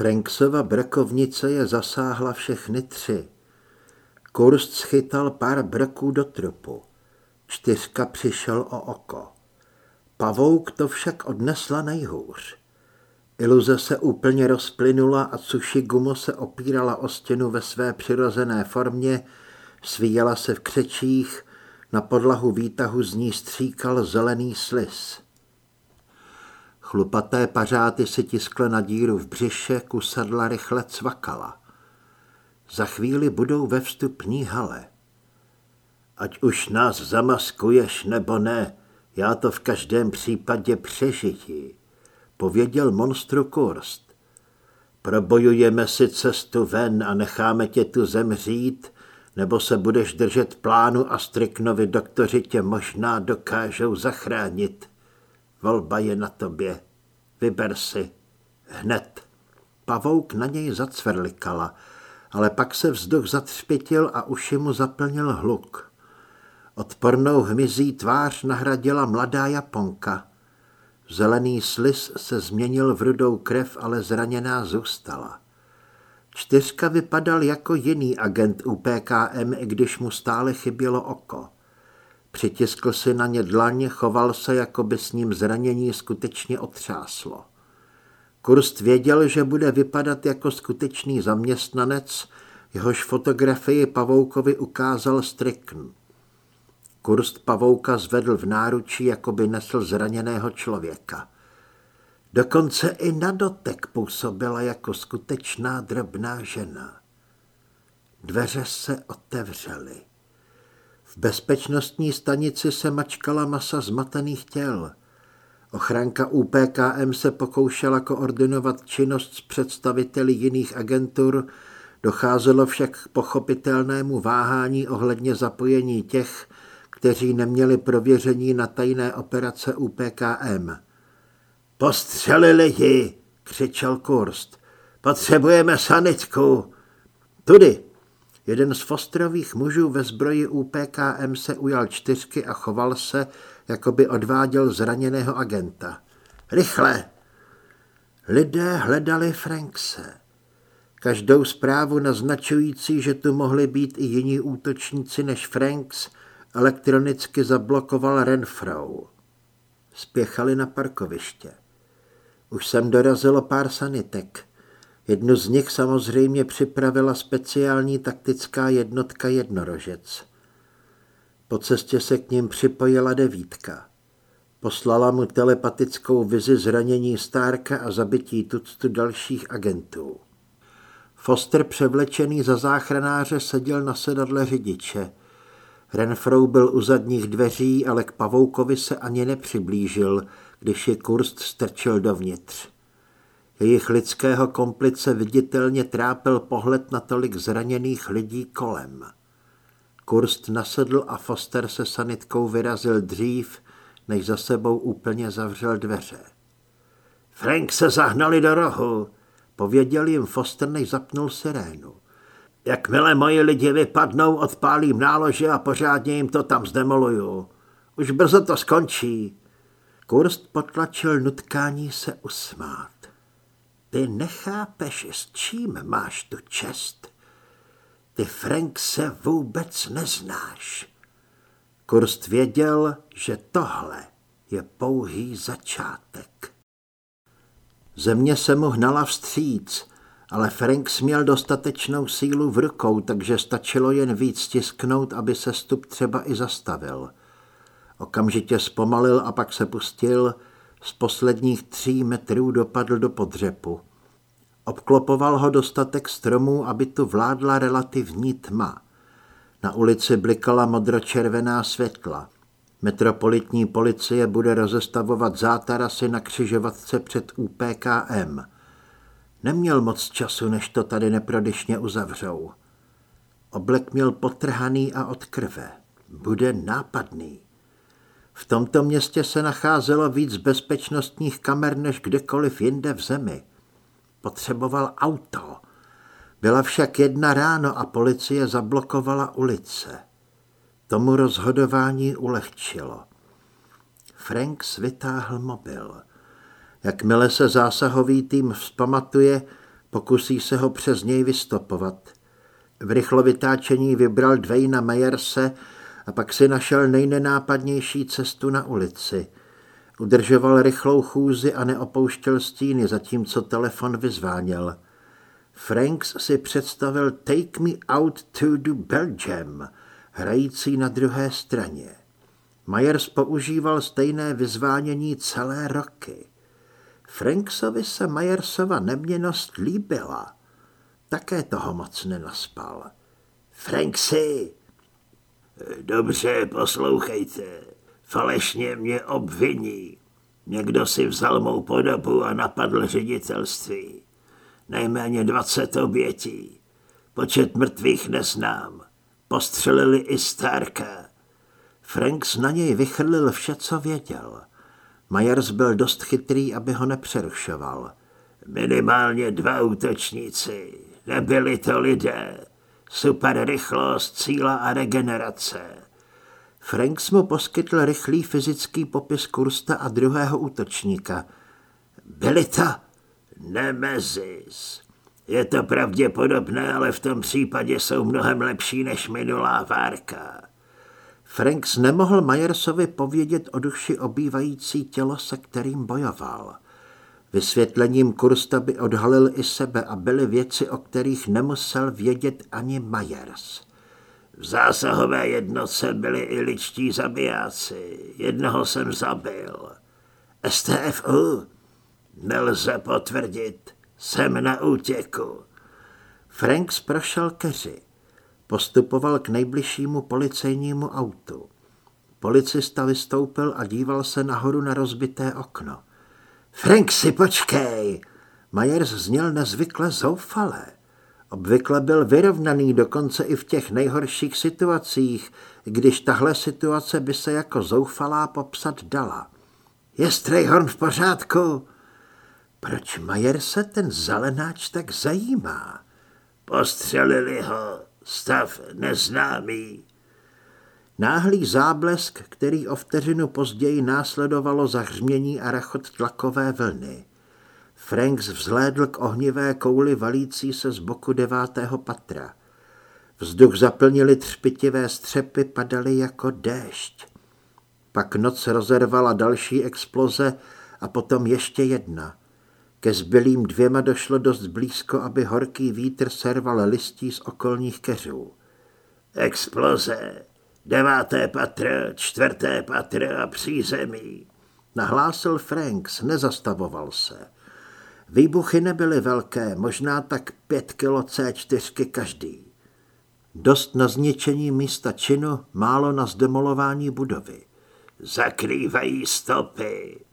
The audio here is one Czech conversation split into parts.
Franksova brkovnice je zasáhla všechny tři. Kurst schytal pár brků do trupu. Čtyřka přišel o oko. Pavouk to však odnesla nejhůř. Iluze se úplně rozplynula a Tsushigumo se opírala o stěnu ve své přirozené formě, svíjela se v křečích, na podlahu výtahu z ní stříkal zelený slis. Chlupaté pařáty si tiskle na díru v břiše, kusadla rychle cvakala. Za chvíli budou ve vstupní hale. Ať už nás zamaskuješ nebo ne, já to v každém případě přežiji, pověděl monstru Kurst. Probojujeme si cestu ven a necháme tě tu zemřít, nebo se budeš držet plánu a Striknovi doktoři tě možná dokážou zachránit. Volba je na tobě. Vyber si. Hned. Pavouk na něj zacvrlikala, ale pak se vzduch zatřpitil a uši mu zaplnil hluk. Odpornou hmyzí tvář nahradila mladá Japonka. Zelený slis se změnil v rudou krev, ale zraněná zůstala. Čtyřka vypadal jako jiný agent UPKM, když mu stále chybělo oko. Přitiskl si na ně dlaně, choval se, jako by s ním zranění skutečně otřáslo. Kurst věděl, že bude vypadat jako skutečný zaměstnanec, jehož fotografii Pavoukovi ukázal Strickn. Kurst Pavouka zvedl v náručí, jako by nesl zraněného člověka. Dokonce i na dotek působila jako skutečná drobná žena. Dveře se otevřely. V bezpečnostní stanici se mačkala masa zmatených těl. Ochranka UPKM se pokoušela koordinovat činnost s představiteli jiných agentur, docházelo však k pochopitelnému váhání ohledně zapojení těch, kteří neměli prověření na tajné operace UPKM. Postřelili ji, křičel Kurst. Potřebujeme sanitku. Tudy. Jeden z Fosterových mužů ve zbroji UPKM se ujal čtyřky a choval se, jako by odváděl zraněného agenta. Rychle! Lidé hledali Frankse. Každou zprávu naznačující, že tu mohli být i jiní útočníci než Franks, elektronicky zablokoval Renfrow. Spěchali na parkoviště. Už jsem dorazilo pár sanitek. Jednu z nich samozřejmě připravila speciální taktická jednotka jednorožec. Po cestě se k ním připojila devítka. Poslala mu telepatickou vizi zranění Stárka a zabití tuctu dalších agentů. Foster převlečený za záchranáře seděl na sedadle řidiče. Renfrou byl u zadních dveří, ale k Pavoukovi se ani nepřiblížil, když je Kurst strčil dovnitř. Jejich lidského komplice viditelně trápil pohled na tolik zraněných lidí kolem. Kurst nasedl a Foster se sanitkou vyrazil dřív, než za sebou úplně zavřel dveře. Frank se zahnali do rohu, pověděl jim Foster, než zapnul sirénu. Jakmile moji lidi vypadnou, odpálím nálože a pořádně jim to tam zdemoluju. Už brzo to skončí. Kurst potlačil nutkání se usmát. Ty nechápeš, s čím máš tu čest. Ty Frank se vůbec neznáš. Kurst věděl, že tohle je pouhý začátek. Země se mu hnala vstříc, ale Frank směl dostatečnou sílu v rukou, takže stačilo jen víc stisknout, aby se stup třeba i zastavil. Okamžitě zpomalil a pak se pustil, z posledních tří metrů dopadl do podřepu. Obklopoval ho dostatek stromů, aby tu vládla relativní tma. Na ulici blikala modročervená světla. Metropolitní policie bude rozestavovat zátarasy na křižovatce před UPKM. Neměl moc času, než to tady neprodyšně uzavřou. Oblek měl potrhaný a od krve. Bude nápadný. V tomto městě se nacházelo víc bezpečnostních kamer než kdekoliv jinde v zemi. Potřeboval auto. Byla však jedna ráno a policie zablokovala ulice. Tomu rozhodování ulehčilo. Franks vytáhl mobil. Jakmile se zásahový tým vzpamatuje, Pokusí se ho přes něj vystopovat. V rychlovytáčení vybral Dwayna Meyerse a pak si našel nejnenápadnější cestu na ulici. Udržoval rychlou chůzi a neopouštěl stíny, zatímco telefon vyzváněl. Franks si představil Take me out to the Belgium, hrající na druhé straně. Myers používal stejné vyzvánění celé roky. Franksovi se Majersova neměnost líbila. Také toho moc nenaspal. Franksy! Dobře, poslouchejte. Falešně mě obviní. Někdo si vzal mou podobu a napadl ředitelství. Nejméně 20 obětí. Počet mrtvých neznám. Postřelili i Starka. Franks na něj vychrlil vše, co věděl. Myers byl dost chytrý, aby ho nepřerušoval. Minimálně dva útočníci. Nebyli to lidé. Super rychlost, síla a regenerace. Franks mu poskytl rychlý fyzický popis Kursta a druhého útočníka. Byli to Nemezis. Je to pravděpodobné, ale v tom případě jsou mnohem lepší než minulá várka. Franks nemohl Majersovi povědět o duši obývající tělo, se kterým bojoval. Vysvětlením Kursta by odhalil i sebe a byly věci, o kterých nemusel vědět ani Majers. V zásahové jednotce byli i ličtí zabijáci. Jednoho jsem zabil. STFU? Nelze potvrdit. Jsem na útěku. Franks prošel keři. Postupoval k nejbližšímu policejnímu autu. Policista vystoupil a díval se nahoru na rozbité okno. Frank, si počkej! Myers zněl nezvykle zoufale. Obvykle byl vyrovnaný dokonce i v těch nejhorších situacích, když tahle situace by se jako zoufalá popsat dala. Je Strayhorn v pořádku? Proč Majer se ten zelenáč tak zajímá? Postřelili ho, stav neznámý. Náhlý záblesk, který o vteřinu později následovalo zahřmění a rachot tlakové vlny. Franks vzhlédl k ohnivé kouli valící se z boku devátého patra. Vzduch zaplnili třpitivé střepy, padaly jako déšť. Pak noc rozervala další exploze a potom ještě jedna. Ke zbylým dvěma došlo dost blízko, aby horký vítr serval listí z okolních keřů. Exploze! Deváté patro, čtvrté patro a přízemí. Nahlásil Franks, nezastavoval se. Výbuchy nebyly velké, možná tak pět kilo C4 každý. Dost na zničení místa činu, málo na zdemolování budovy. Zakrývají stopy.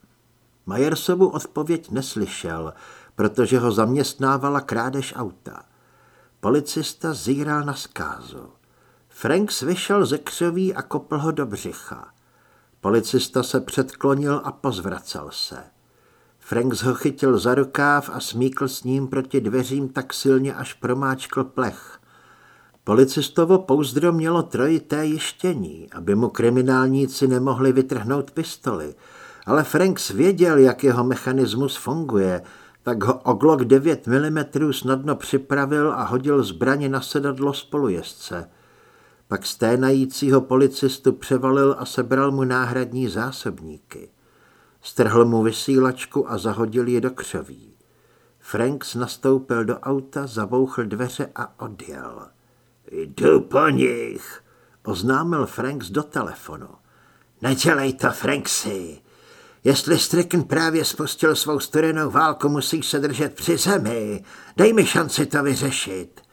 Majersovu odpověď neslyšel, protože ho zaměstnávala krádež auta. Policista zíral na zkázu. Franks vyšel ze křoví a kopl ho do břicha. Policista se předklonil a pozvracel se. Franks ho chytil za rukáv a smíkl s ním proti dveřím tak silně, až promáčkl plech. Policistovo pouzdro mělo trojité jištění, aby mu kriminálníci nemohli vytrhnout pistoli, ale Franks věděl, jak jeho mechanismus funguje, tak ho o Glock 9 mm snadno připravil a hodil zbraně na sedadlo spolujezdce. Pak sténajícího policistu převalil a sebral mu náhradní zásobníky. Strhl mu vysílačku a zahodil ji do křoví. Franks nastoupil do auta, zabouchl dveře a odjel. Jdu po nich, oznámil Franks do telefonu. Nedělej to, Franksy. Jestli Stricken právě spustil svou studenou válku, musíš se držet při zemi. Dej mi šanci to vyřešit.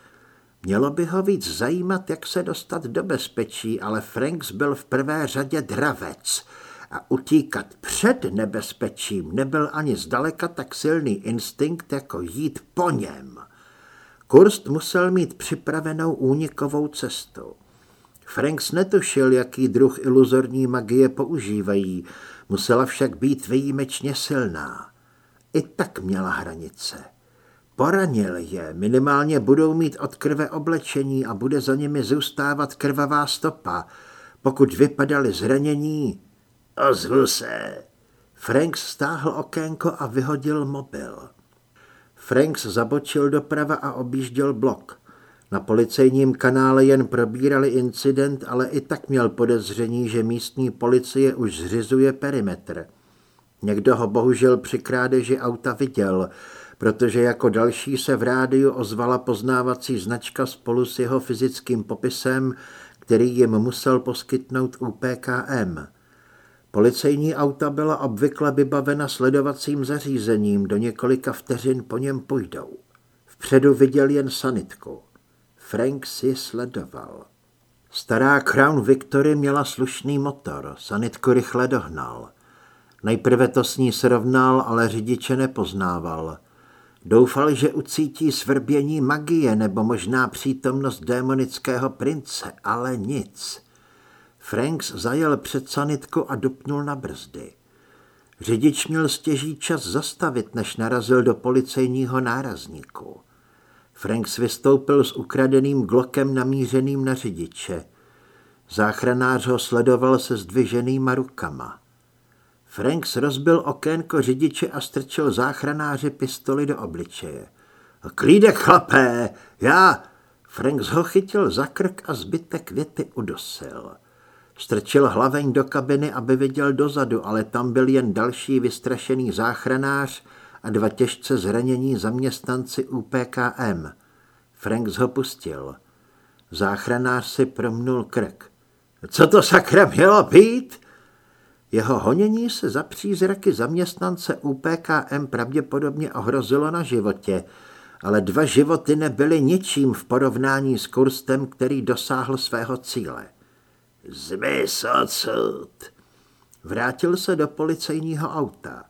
Mělo by ho víc zajímat, jak se dostat do bezpečí, ale Franks byl v prvé řadě dravec a utíkat před nebezpečím nebyl ani zdaleka tak silný instinkt, jako jít po něm. Kurst musel mít připravenou únikovou cestu. Franks netušil, jaký druh iluzorní magie používají, musela však být výjimečně silná. I tak měla hranice. Poranil je, minimálně budou mít od krve oblečení a bude za nimi zůstávat krvavá stopa. Pokud vypadali zranění, ozvu se. Frank stáhl okénko a vyhodil mobil. Franks zabočil doprava a objížděl blok. Na policejním kanále jen probírali incident, ale i tak měl podezření, že místní policie už zřizuje perimetr. Někdo ho bohužel při krádeži auta viděl, protože jako další se v rádiu ozvala poznávací značka spolu s jeho fyzickým popisem, který jim musel poskytnout UPKM. Policejní auta byla obvykle vybavena sledovacím zařízením, do několika vteřin po něm půjdou. Vpředu viděl jen sanitku. Frank si sledoval. Stará Crown Victory měla slušný motor, sanitku rychle dohnal. Nejprve to s ní srovnal, ale řidiče nepoznával. Doufal, že ucítí svrbění magie nebo možná přítomnost démonického prince, ale nic. Franks zajel před sanitku a dupnul na brzdy. Řidič měl stěží čas zastavit, než narazil do policejního nárazníku. Franks vystoupil s ukradeným glokem namířeným na řidiče. Záchranář ho sledoval se zdviženýma rukama. Franks rozbil okénko řidiče a strčil záchranáři pistoli do obličeje. Klídek, chlapé, já... Franks ho chytil za krk a zbytek věty udosil. Strčil hlaveň do kabiny, aby viděl dozadu, ale tam byl jen další vystrašený záchranář a dva těžce zranění zaměstnanci UPKM. Franks ho pustil. Záchranář si promnul krk. Co to sakra mělo být? Jeho honění se za přízraky zaměstnance UPKM pravděpodobně ohrozilo na životě, ale dva životy nebyly ničím v porovnání s kurstem, který dosáhl svého cíle. Zmys odsud. Vrátil se do policejního auta.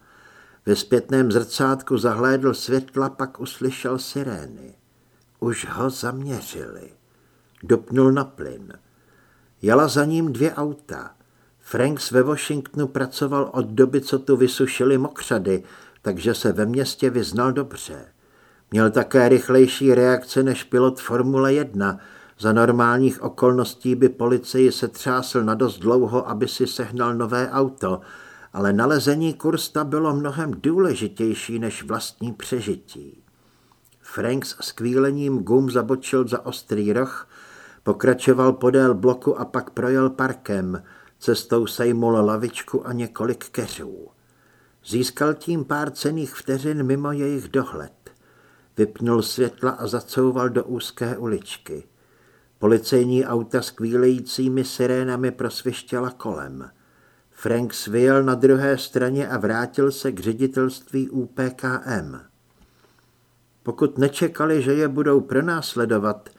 Ve zpětném zrcátku zahlédl světla, pak uslyšel sirény. Už ho zaměřili. Dopnul na plyn. Jela za ním dvě auta. Franks ve Washingtonu pracoval od doby, co tu vysušili mokřady, takže se ve městě vyznal dobře. Měl také rychlejší reakce než pilot Formule 1. Za normálních okolností by policii se třásl na dost dlouho, aby si sehnal nové auto, ale nalezení kursta bylo mnohem důležitější než vlastní přežití. Franks s kvílením gum zabočil za ostrý roh, pokračoval podél bloku a pak projel parkem – Cestou sejmul lavičku a několik keřů. Získal tím pár cených vteřin mimo jejich dohled. Vypnul světla a zacouval do úzké uličky. Policejní auta s kvílejícími sirénami prosvištěla kolem. Frank svěl na druhé straně a vrátil se k ředitelství UPKM. Pokud nečekali, že je budou pronásledovat,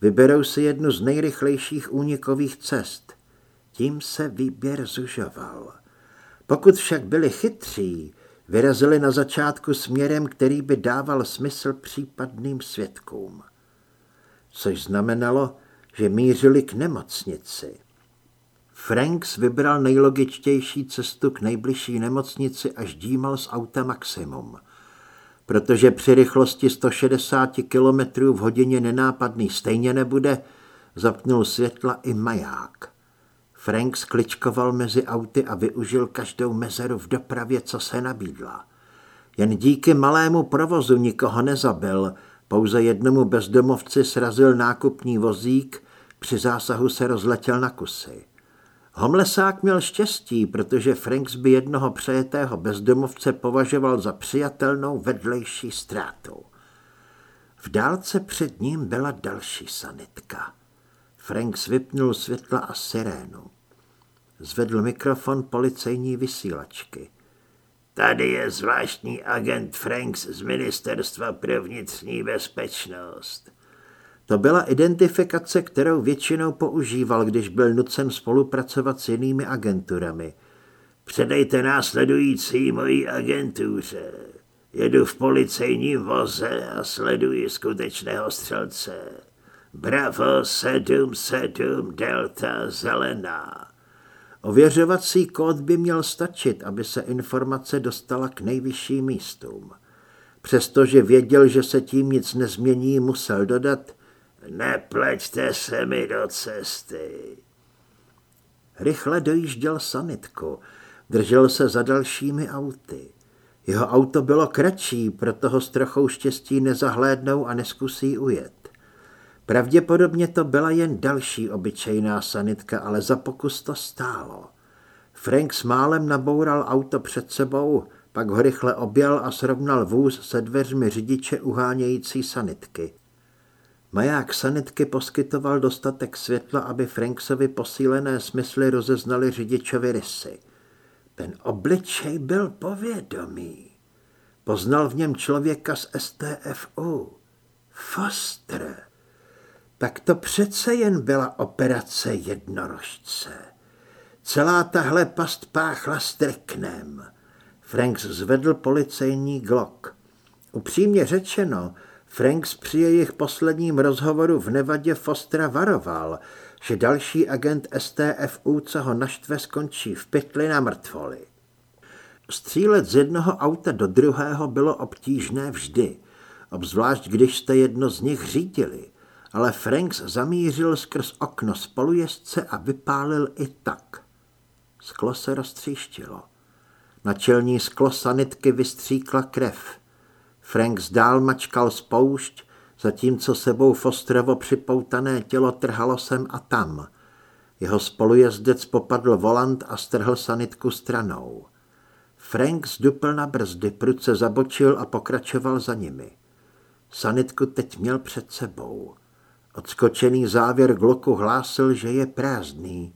vyberou si jednu z nejrychlejších únikových cest – tím se výběr zužoval. Pokud však byli chytří, vyrazili na začátku směrem, který by dával smysl případným svědkům. Což znamenalo, že mířili k nemocnici. Franks vybral nejlogičtější cestu k nejbližší nemocnici a ždímal z auta maximum. Protože při rychlosti 160 km v hodině nenápadný stejně nebude, zapnul světla i maják. Frank skličkoval mezi auty a využil každou mezeru v dopravě, co se nabídla. Jen díky malému provozu nikoho nezabil, pouze jednomu bezdomovci srazil nákupní vozík, při zásahu se rozletěl na kusy. Homlesák měl štěstí, protože Franks by jednoho přejetého bezdomovce považoval za přijatelnou vedlejší ztrátu. V dálce před ním byla další sanitka. Frank vypnul světla a sirénu. Zvedl mikrofon policejní vysílačky. Tady je zvláštní agent Franks z Ministerstva pro vnitřní bezpečnost. To byla identifikace, kterou většinou používal, když byl nucen spolupracovat s jinými agenturami. Předejte následující mojí agentuře. Jedu v policejním voze a sleduji skutečného střelce. Bravo 77 Delta Zelená. Ověřovací kód by měl stačit, aby se informace dostala k nejvyšším místům. Přestože věděl, že se tím nic nezmění, musel dodat Nepleťte se mi do cesty. Rychle dojížděl sanitku, držel se za dalšími auty. Jeho auto bylo kratší, proto ho s trochou štěstí nezahlédnou a neskusí ujet. Pravděpodobně to byla jen další obyčejná sanitka, ale za pokus to stálo. Frank s málem naboural auto před sebou, pak ho rychle objel a srovnal vůz se dveřmi řidiče uhánějící sanitky. Maják sanitky poskytoval dostatek světla, aby Franksovi posílené smysly rozeznali řidičovi rysy. Ten obličej byl povědomý. Poznal v něm člověka z STFU. Foster. Tak to přece jen byla operace jednorožce. Celá tahle past páchla strknem. Franks zvedl policejní glok. Upřímně řečeno, Franks při jejich posledním rozhovoru v Nevadě Fostera varoval, že další agent STFU, co ho naštve, skončí v pytli na mrtvoli. Střílet z jednoho auta do druhého bylo obtížné vždy, obzvlášť když jste jedno z nich řídili, ale Franks zamířil skrz okno spolujezdce a vypálil i tak. Sklo se roztříštilo. Na čelní sklo sanitky vystříkla krev. Franks dál mačkal spoušť, zatímco sebou Fosterovo připoutané tělo trhalo sem a tam. Jeho spolujezdec popadl volant a strhl sanitku stranou. Frank zdupl na brzdy, prudce zabočil a pokračoval za nimi. Sanitku teď měl před sebou. Odskočený závěr gloku hlásil, že je prázdný.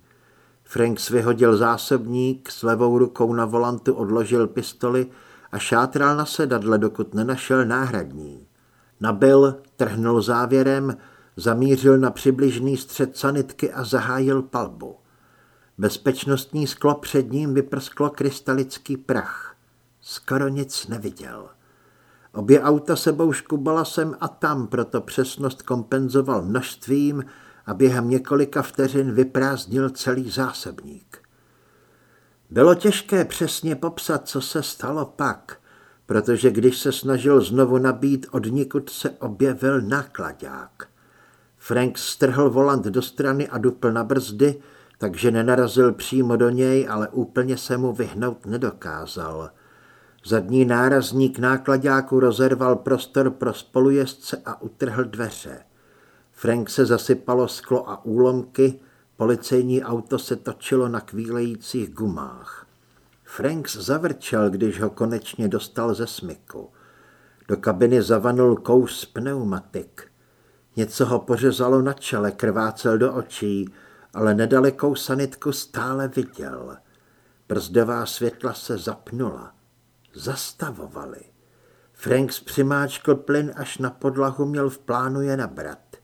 Frank vyhodil zásobník, s levou rukou na volantu odložil pistoli a šátral na sedadle, dokud nenašel náhradní. Nabil, trhnul závěrem, zamířil na přibližný střed sanitky a zahájil palbu. Bezpečnostní sklo před ním vyprsklo krystalický prach. Skoro nic neviděl. Obě auta sebou škubala sem a tam, proto přesnost kompenzoval množstvím a během několika vteřin vyprázdnil celý zásobník. Bylo těžké přesně popsat, co se stalo pak, protože když se snažil znovu nabít, od nikud se objevil nákladák. Frank strhl volant do strany a dupl na brzdy, takže nenarazil přímo do něj, ale úplně se mu vyhnout nedokázal. Zadní nárazník nákladáku rozerval prostor pro spolujezdce a utrhl dveře. Frank se zasypalo sklo a úlomky, policejní auto se točilo na kvílejících gumách. Franks zavrčel, když ho konečně dostal ze smyku. Do kabiny zavanul kous pneumatik. Něco ho pořezalo na čele, krvácel do očí, ale nedalekou sanitku stále viděl. Brzdová světla se zapnula. Zastavovali. Franks přimáčkl plyn až na podlahu měl v plánu je nabrat.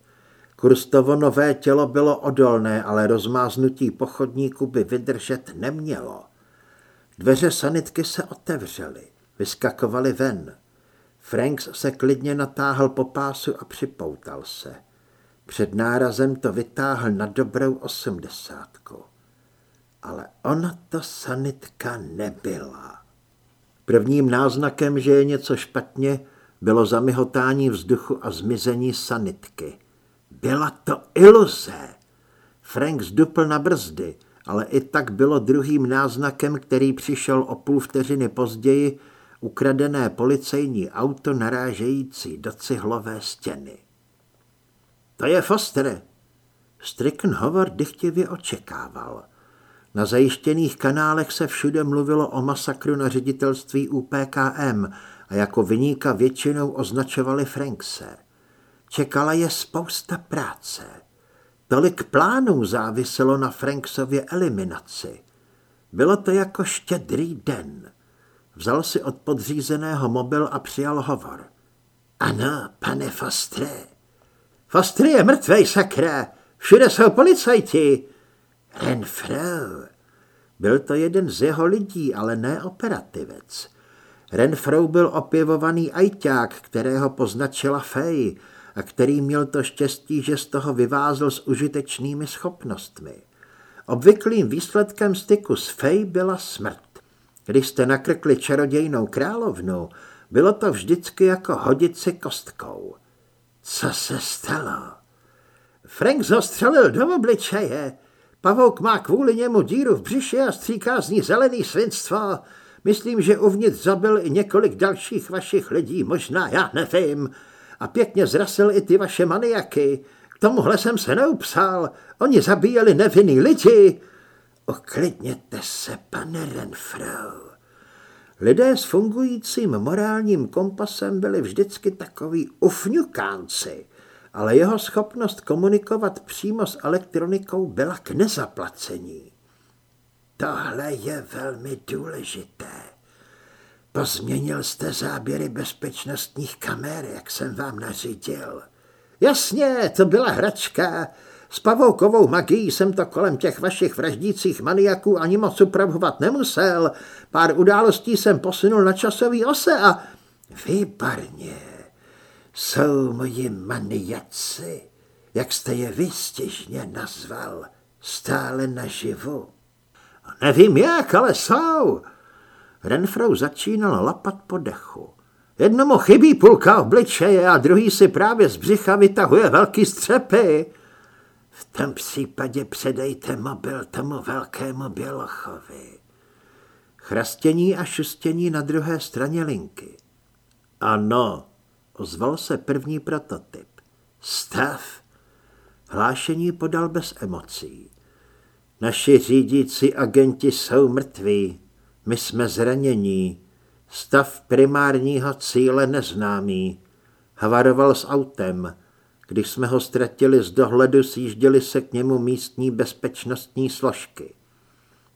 Kurstovo nové tělo bylo odolné, ale rozmáznutí pochodníku by vydržet nemělo. Dveře sanitky se otevřely, vyskakovali ven. Franks se klidně natáhl po pásu a připoutal se. Před nárazem to vytáhl na dobrou osmdesátku. Ale ona to sanitka nebyla. Prvním náznakem, že je něco špatně, bylo zamihotání vzduchu a zmizení sanitky. Byla to iluze. Frank zdupl na brzdy, ale i tak bylo druhým náznakem, který přišel o půl vteřiny později, ukradené policejní auto narážející do cihlové stěny. To je Foster. Stricken Howard dychtivě očekával. Na zajištěných kanálech se všude mluvilo o masakru na ředitelství UPKM a jako vyníka většinou označovali Frankse. Čekala je spousta práce. Tolik plánů záviselo na Franksově eliminaci. Bylo to jako štědrý den. Vzal si od podřízeného mobil a přijal hovor. Ano, pane Fostre. Fostre je mrtvej, sakra. Všude jsou policajti. Renfro. Byl to jeden z jeho lidí, ale ne operativec. Renfro byl opěvovaný ajťák, kterého poznačila Fej a který měl to štěstí, že z toho vyvázl s užitečnými schopnostmi. Obvyklým výsledkem styku s Fej byla smrt. Když jste nakrkli čarodějnou královnu, bylo to vždycky jako hodit si kostkou. Co se stalo? Frank zostřelil do obličeje. Pavouk má kvůli němu díru v břiše a stříká z ní zelený svinstvo. Myslím, že uvnitř zabil i několik dalších vašich lidí, možná, já nevím. A pěkně zrasil i ty vaše maniaky. K tomuhle jsem se neupsal. Oni zabíjeli nevinný lidi. Oklidněte se, pane Renfro. Lidé s fungujícím morálním kompasem byli vždycky takový ufňukánci, ale jeho schopnost komunikovat přímo s elektronikou byla k nezaplacení. Tohle je velmi důležité. Pozměnil jste záběry bezpečnostních kamer, jak jsem vám nařídil. Jasně, to byla hračka. S pavoukovou magií jsem to kolem těch vašich vraždících maniaků ani moc upravovat nemusel. Pár událostí jsem posunul na časový ose a... Výborně. Jsou moji maniaci, jak jste je vystěžně nazval, stále naživu. Nevím jak, ale jsou. Renfrou začínal lapat po dechu. Jednomu chybí půlka obličeje a druhý si právě z břicha vytahuje velký střepy. V tom případě předejte mobil tomu velkému bělochovi. Chrastění a šustění na druhé straně linky. Ano, ozval se první prototyp. Stav. Hlášení podal bez emocí. Naši řídící agenti jsou mrtví, my jsme zranění. Stav primárního cíle neznámý. Havaroval s autem. Když jsme ho ztratili z dohledu, sjížděli se k němu místní bezpečnostní složky.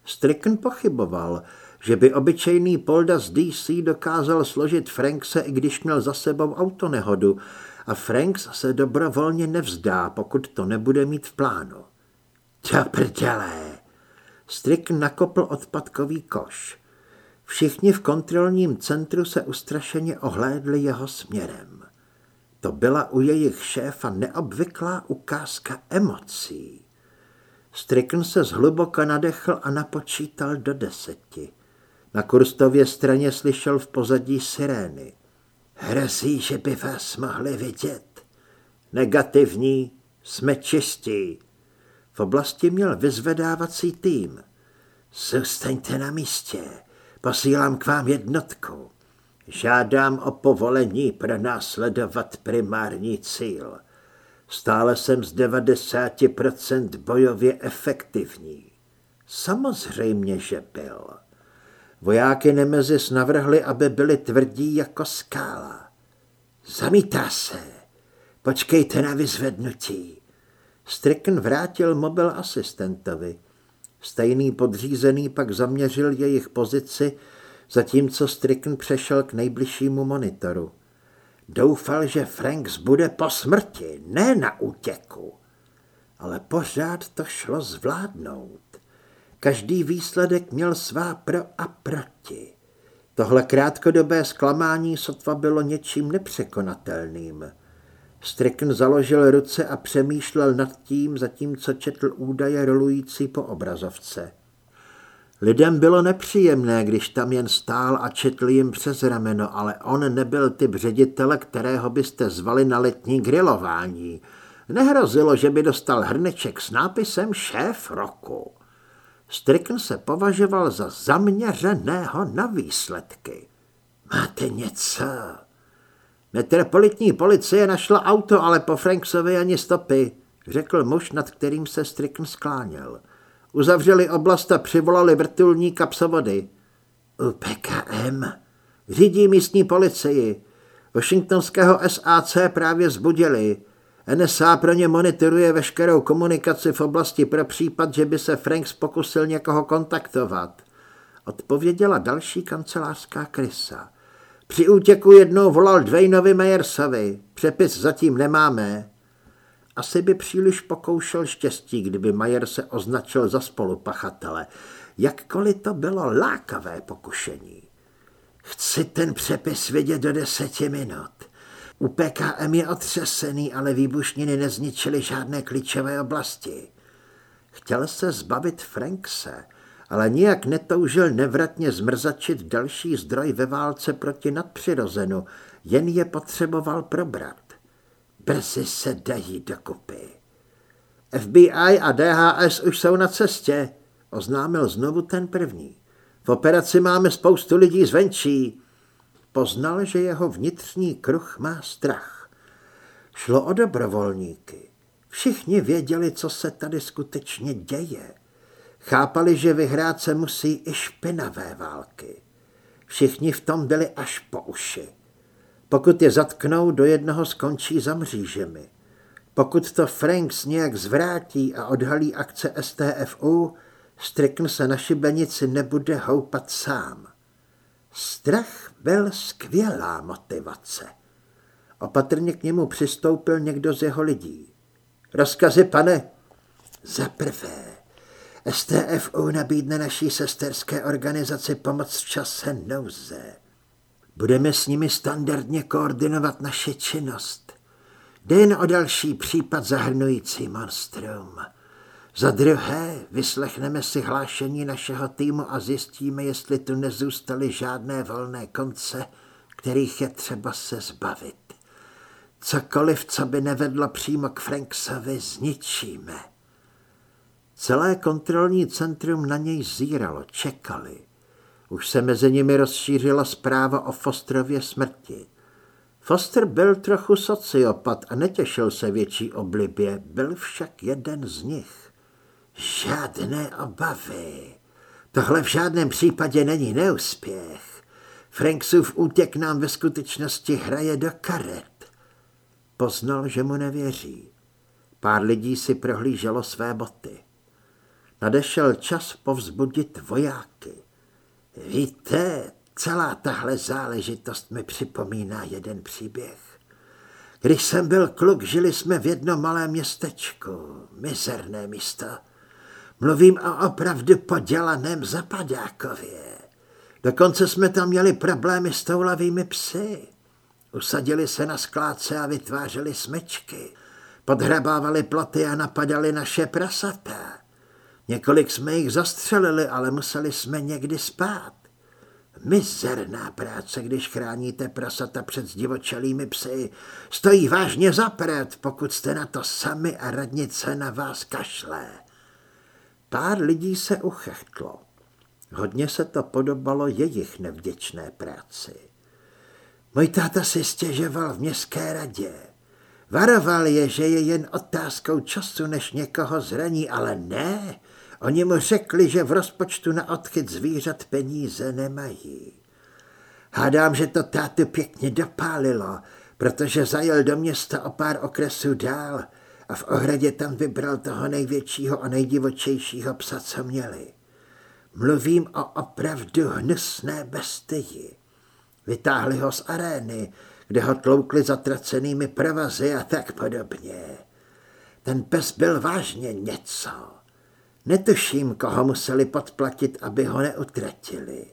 Stricken pochyboval, že by obyčejný Polda z DC dokázal složit Frankse, i když měl za sebou autonehodu, a Franks se dobrovolně nevzdá, pokud to nebude mít v plánu. Co prdělé? Stricken nakopl odpadkový koš. Všichni v kontrolním centru se ustrašeně ohlédli jeho směrem. To byla u jejich šéfa neobvyklá ukázka emocí. Strickn se zhluboka nadechl a napočítal do deseti. Na kurstově straně slyšel v pozadí sirény. Hrozí, že by vás mohli vidět. Negativní, jsme čistí. V oblasti měl vyzvedávací tým. Zůstaňte na místě, posílám k vám jednotku. Žádám o povolení pro následovat primární cíl. Stále jsem z 90% bojově efektivní. Samozřejmě, že byl. Vojáky Nemezis navrhli, aby byli tvrdí jako skála. Zamítá se. Počkejte na vyzvednutí. Stricken vrátil mobil asistentovi. Stejný podřízený pak zaměřil jejich pozici, zatímco Stricken přešel k nejbližšímu monitoru. Doufal, že Franks bude po smrti, ne na útěku. Ale pořád to šlo zvládnout. Každý výsledek měl svá pro a proti. Tohle krátkodobé zklamání sotva bylo něčím nepřekonatelným. Stricken založil ruce a přemýšlel nad tím, zatímco četl údaje rolující po obrazovce. Lidem bylo nepříjemné, když tam jen stál a četl jim přes rameno, ale on nebyl typ ředitele, kterého byste zvali na letní grilování. Nehrozilo, že by dostal hrneček s nápisem šéf roku. Strickn se považoval za zaměřeného na výsledky. Máte něco? Metropolitní policie našla auto, ale po Franksovi ani stopy, řekl muž, nad kterým se Strickn skláněl. Uzavřeli oblast a přivolali vrtulní kapsovody. U PKM řídí místní policii. Washingtonského SAC právě zbudili. NSA pro ně monitoruje veškerou komunikaci v oblasti pro případ, že by se Franks pokusil někoho kontaktovat. Odpověděla další kancelářská krysa. Při útěku jednou volal Dwaynovi Meyersovi. Přepis zatím nemáme. Asi by příliš pokoušel štěstí, kdyby Majer se označil za spolupachatele. Jakkoliv to bylo lákavé pokušení. Chci ten přepis vidět do deseti minut. U PKM je otřesený, ale výbušniny nezničily žádné klíčové oblasti. Chtěl se zbavit Frankse, ale nijak netoužil nevratně zmrzačit další zdroj ve válce proti nadpřirozenu, jen je potřeboval probrat. Brzy se dají dokupy. FBI a DHS už jsou na cestě, oznámil znovu ten první. V operaci máme spoustu lidí zvenčí. Poznal, že jeho vnitřní kruh má strach. Šlo o dobrovolníky. Všichni věděli, co se tady skutečně děje. Chápali, že vyhrát se musí i špinavé války. Všichni v tom byli až po uši. Pokud je zatknou, do jednoho skončí za mřížemi. Pokud to Franks nějak zvrátí a odhalí akce STFU, Strickn se na šibenici nebude houpat sám. Strach byl skvělá motivace. Opatrně k němu přistoupil někdo z jeho lidí. Rozkazy, pane? Za prvé, STFU nabídne naší sesterské organizaci pomoc v čase nouze. Budeme s nimi standardně koordinovat naše činnost. Jde jen o další případ zahrnující monstrum. Za druhé vyslechneme si hlášení našeho týmu a zjistíme, jestli tu nezůstaly žádné volné konce, kterých je třeba se zbavit. Cokoliv, co by nevedlo přímo k Franksovi, zničíme. Celé kontrolní centrum na něj zíralo, čekali. Už se mezi nimi rozšířila zpráva o Fosterově smrti. Foster byl trochu sociopat a netěšil se větší oblibě, byl však jeden z nich. Žádné obavy. Tohle v žádném případě není neúspěch. Franksův útěk nám ve skutečnosti hraje do karet. Poznal, že mu nevěří. Pár lidí si prohlíželo své boty. Nadešel čas povzbudit vojáky. Víte, celá tahle záležitost mi připomíná jeden příběh. Když jsem byl kluk, žili jsme v jednom malém městečku, mizerné místo. Mluvím o opravdu podělaném zapadákově. Dokonce jsme tam měli problémy s toulavými psy. Usadili se na skládce a vytvářeli smečky. Podhrabávali ploty a napadali naše prasata. Několik jsme jich zastřelili, ale museli jsme někdy spát. Mizerná práce, když chráníte prasata před zdivočelými psy. Stojí vážně za pokud jste na to sami a radnice na vás kašle. Pár lidí se uchechtlo. Hodně se to podobalo jejich nevděčné práci. Můj táta si stěžoval v městské radě. Varoval je, že je jen otázkou času, než někoho zraní, ale ne. Oni mu řekli, že v rozpočtu na odchyt zvířat peníze nemají. Hádám, že to tátu pěkně dopálilo, protože zajel do města o pár okresů dál a v ohradě tam vybral toho největšího a nejdivočejšího psa, co měli. Mluvím o opravdu hnusné bestii. Vytáhli ho z arény, kde ho tloukli zatracenými provazy a tak podobně. Ten pes byl vážně něco. Netuším, koho museli podplatit, aby ho neutratili.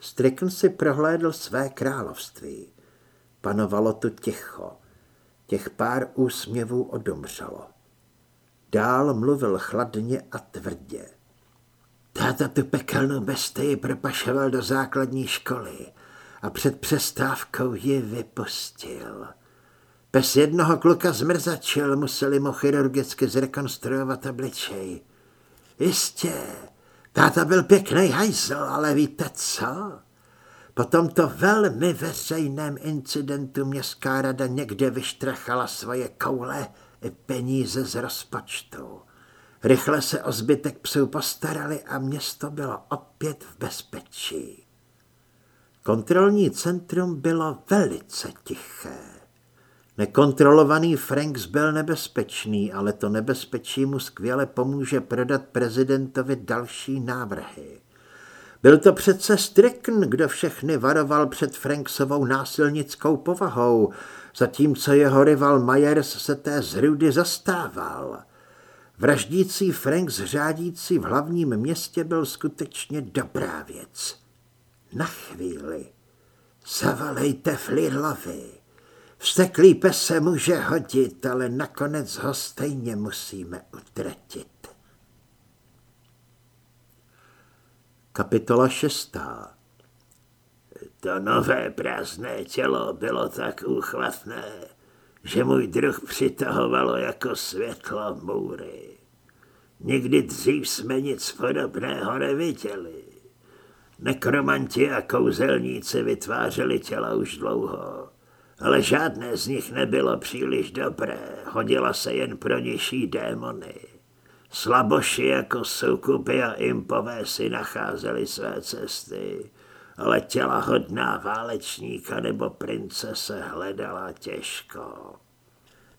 Strickn si prohlédl své království. Panovalo tu ticho. Těch pár úsměvů odomřelo. Dál mluvil chladně a tvrdě. Táta tu pekelnou bestii propašoval do základní školy a před přestávkou ji vypustil. Pes jednoho kluka zmrzačil, museli mu chirurgicky zrekonstruovat obličej. Jistě, táta byl pěkný hajzl, ale víte co? Po tomto velmi veřejném incidentu městská rada někde vyštrachala svoje koule i peníze z rozpočtu. Rychle se o zbytek psů postarali a město bylo opět v bezpečí. Kontrolní centrum bylo velice tiché. Nekontrolovaný Franks byl nebezpečný, ale to nebezpečí mu skvěle pomůže prodat prezidentovi další návrhy. Byl to přece Strickn, kdo všechny varoval před Franksovou násilnickou povahou, zatímco jeho rival Myers se té zrůdy zastával. Vraždící Franks řádící v hlavním městě byl skutečně dobrá věc. Na chvíli. Zavolejte Flirlovi. Vsteklý pes se může hodit, ale nakonec ho stejně musíme utratit. Kapitola šestá To nové prázdné tělo bylo tak úchvatné, že můj druh přitahovalo jako světlo můry. Nikdy dřív jsme nic podobného neviděli. Nekromanti a kouzelníci vytvářeli těla už dlouho, ale žádné z nich nebylo příliš dobré, hodila se jen pro nižší démony. Slaboši jako sukupy a impové si nacházeli své cesty, ale těla hodná válečníka nebo princese hledala těžko.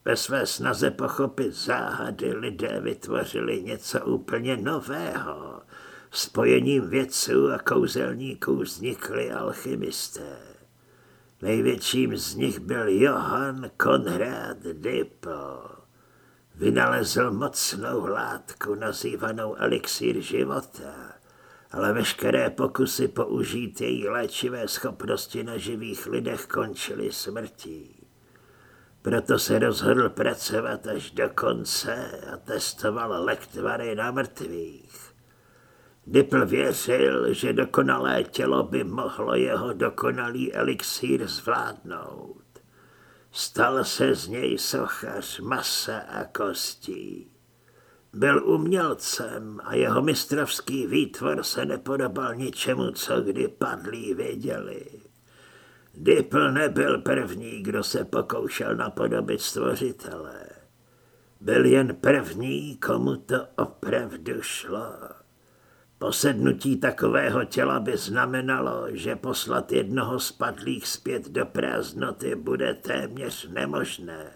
Ve své snaze pochopit záhady lidé vytvořili něco úplně nového. Spojením vědců a kouzelníků vznikli alchymisté. Největším z nich byl Johann Konrad Dippel. Vynalezl mocnou látku nazývanou elixír života, ale veškeré pokusy použít její léčivé schopnosti na živých lidech končily smrtí. Proto se rozhodl pracovat až do konce a testoval lektvary na mrtvých. Dipl věřil, že dokonalé tělo by mohlo jeho dokonalý elixír zvládnout. Stal se z něj sochař masa a kostí. Byl umělcem a jeho mistrovský výtvor se nepodobal ničemu, co kdy padlí věděli. Dipl nebyl první, kdo se pokoušel napodobit stvořitele. Byl jen první, komu to opravdu šlo. Posednutí takového těla by znamenalo, že poslat jednoho z padlých zpět do prázdnoty bude téměř nemožné.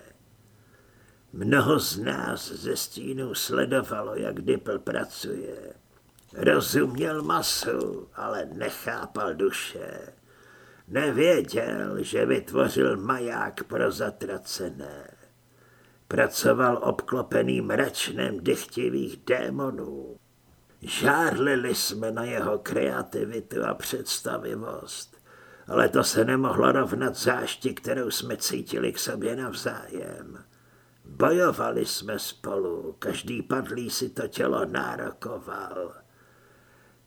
Mnoho z nás ze stínu sledovalo, jak Dipl pracuje. Rozuměl masu, ale nechápal duše. Nevěděl, že vytvořil maják pro zatracené. Pracoval obklopený mračnem dychtivých démonů. Žárlili jsme na jeho kreativitu a představivost, ale to se nemohlo rovnat zášti, kterou jsme cítili k sobě navzájem. Bojovali jsme spolu, každý padlý si to tělo nárokoval.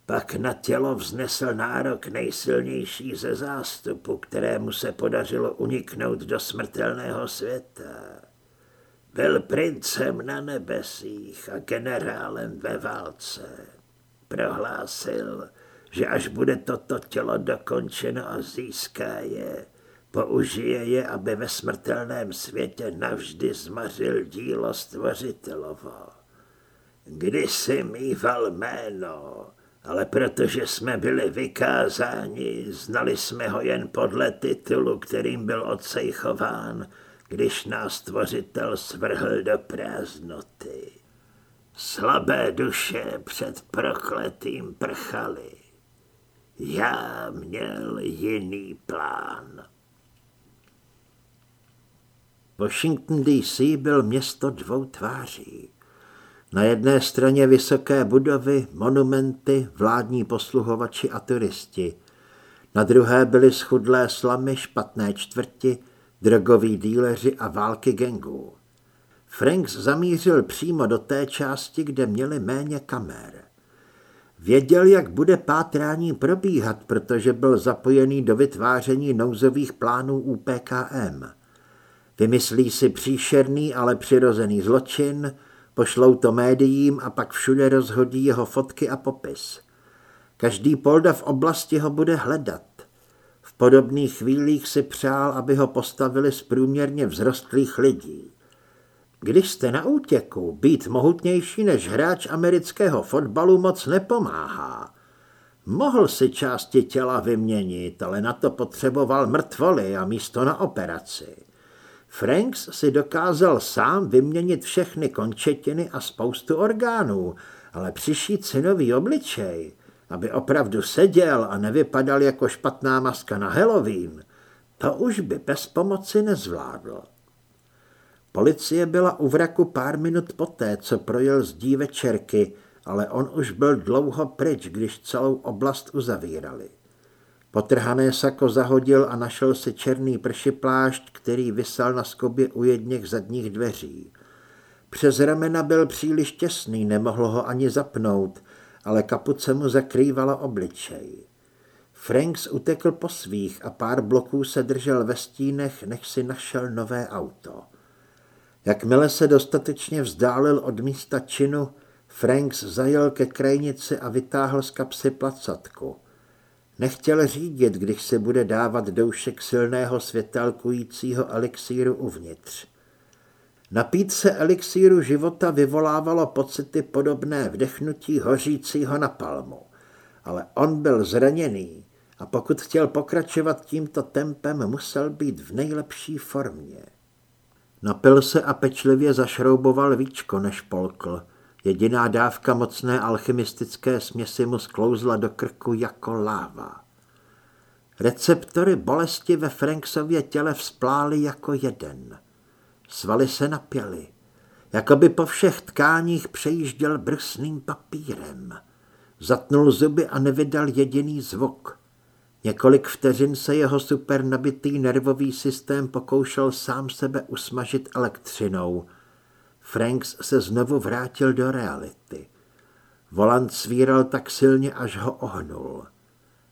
Pak na tělo vznesl nárok nejsilnější ze zástupu, kterému se podařilo uniknout do smrtelného světa. Byl princem na nebesích a generálem ve válce. Prohlásil, že až bude toto tělo dokončeno a získá je, použije je, aby ve smrtelném světě navždy zmařil dílo stvořitelovo. Kdysi mýval jméno, ale protože jsme byli vykázáni, znali jsme ho jen podle titulu, kterým byl odsejchován, když nás tvořitel svrhl do prázdnoty. Slabé duše před prokletým prchali. Já měl jiný plán. Washington DC byl město dvou tváří. Na jedné straně vysoké budovy, monumenty, vládní posluhovači a turisti. Na druhé byly schudlé slamy, špatné čtvrti, drogoví díleři a války gangů. Franks zamířil přímo do té části, kde měli méně kamer. Věděl, jak bude pátrání probíhat, protože byl zapojený do vytváření nouzových plánů UPKM. Vymyslí si příšerný, ale přirozený zločin, pošlou to médiím a pak všude rozhodí jeho fotky a popis. Každý polda v oblasti ho bude hledat podobných chvílích si přál, aby ho postavili z průměrně vzrostlých lidí. Když jste na útěku, být mohutnější než hráč amerického fotbalu moc nepomáhá. Mohl si části těla vyměnit, ale na to potřeboval mrtvoly a místo na operaci. Franks si dokázal sám vyměnit všechny končetiny a spoustu orgánů, ale přišít si nový obličej, aby opravdu seděl a nevypadal jako špatná maska na Halloween, to už by bez pomoci nezvládl. Policie byla u vraku pár minut poté, co projel zdí večerky, ale on už byl dlouho pryč, když celou oblast uzavírali. Potrhané sako zahodil a našel si černý pršiplášť, který vysel na skobě u jedněch zadních dveří. Přes ramena byl příliš těsný, nemohl ho ani zapnout, ale kapuce mu zakrývala obličej. Franks utekl po svých a pár bloků se držel ve stínech, než si našel nové auto. Jakmile se dostatečně vzdálil od místa činu, Franks zajel ke krajnici a vytáhl z kapsy placatku. Nechtěl řídit, když se bude dávat doušek silného světelkujícího elixíru uvnitř. Napít se elixíru života vyvolávalo pocity podobné vdechnutí hořícího na palmu. Ale on byl zraněný a pokud chtěl pokračovat tímto tempem, musel být v nejlepší formě. Napil se a pečlivě zašrouboval víčko, než polkl. Jediná dávka mocné alchymistické směsi mu sklouzla do krku jako láva. Receptory bolesti ve Franksově těle vzplály jako jeden. Svaly se napěly. Jakoby po všech tkáních přejížděl brsným papírem. Zatnul zuby a nevydal jediný zvuk. Několik vteřin se jeho supernabitý nervový systém pokoušel sám sebe usmažit elektřinou. Franks se znovu vrátil do reality. Volant svíral tak silně, až ho ohnul.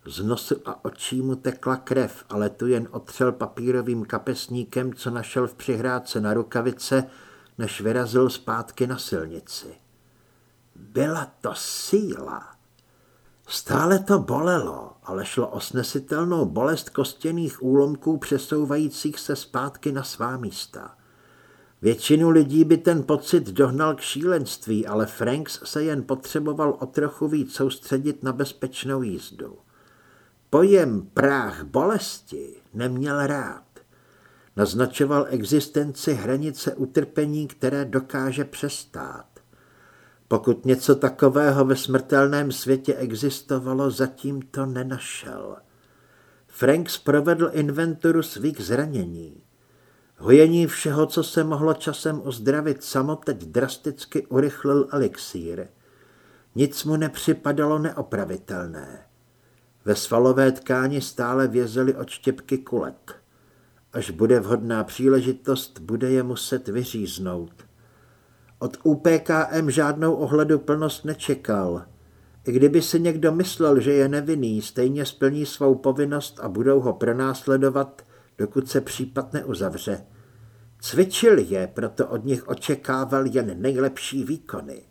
Z nosu a očí mu tekla krev, ale tu jen otřel papírovým kapesníkem, co našel v přihrádce na rukavice, než vyrazil zpátky na silnici. Byla to síla. Stále to bolelo, ale šlo o snesitelnou bolest kostěných úlomků přesouvajících se zpátky na svá místa. Většinu lidí by ten pocit dohnal k šílenství, ale Franks se jen potřeboval o trochu víc soustředit na bezpečnou jízdu. Pojem práh bolesti neměl rád. Naznačoval existenci hranice utrpení, které dokáže přestát. Pokud něco takového ve smrtelném světě existovalo, zatím to nenašel. Franks provedl inventuru svých zranění. Hojení všeho, co se mohlo časem ozdravit samo, teď drasticky urychlil elixír. Nic mu nepřipadalo neopravitelné. Ve svalové tkáni stále vězely odštěpky kulek. Až bude vhodná příležitost, bude je muset vyříznout. Od UPKM žádnou ohledu plnost nečekal. I kdyby si někdo myslel, že je nevinný, stejně splní svou povinnost a budou ho pronásledovat, dokud se případ neuzavře. Cvičil je, proto od nich očekával jen nejlepší výkony.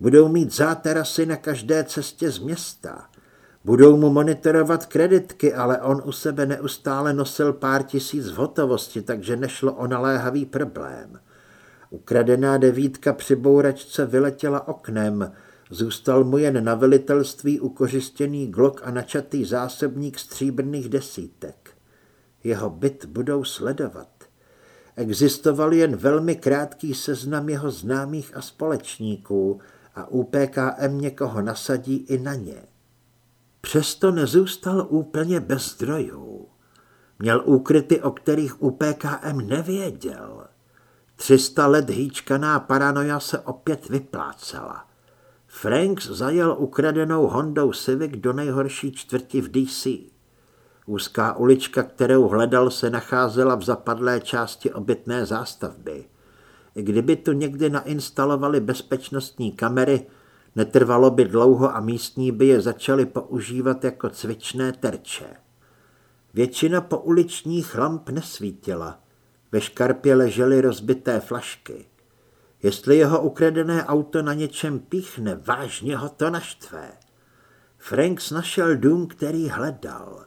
Budou mít záterasy na každé cestě z města. Budou mu monitorovat kreditky, ale on u sebe neustále nosil pár tisíc v hotovosti, takže nešlo o naléhavý problém. Ukradená devítka při bouračce vyletěla oknem, zůstal mu jen na velitelství ukořistěný glok a načatý zásobník stříbrných desítek. Jeho byt budou sledovat. Existoval jen velmi krátký seznam jeho známých a společníků a UPKM někoho nasadí i na ně. Přesto nezůstal úplně bez zdrojů. Měl úkryty, o kterých UPKM nevěděl. 300 let hýčkaná paranoja se opět vyplácela. Franks zajel ukradenou Hondou Civic do nejhorší čtvrti v DC. Úzká ulička, kterou hledal, se nacházela v zapadlé části obytné zástavby. I kdyby tu někdy nainstalovali bezpečnostní kamery, netrvalo by dlouho a místní by je začali používat jako cvičné terče. Většina pouličních lamp nesvítila. Ve škarpě ležely rozbité flašky. Jestli jeho ukradené auto na něčem píchne, vážně ho to naštve. Franks našel dům, který hledal.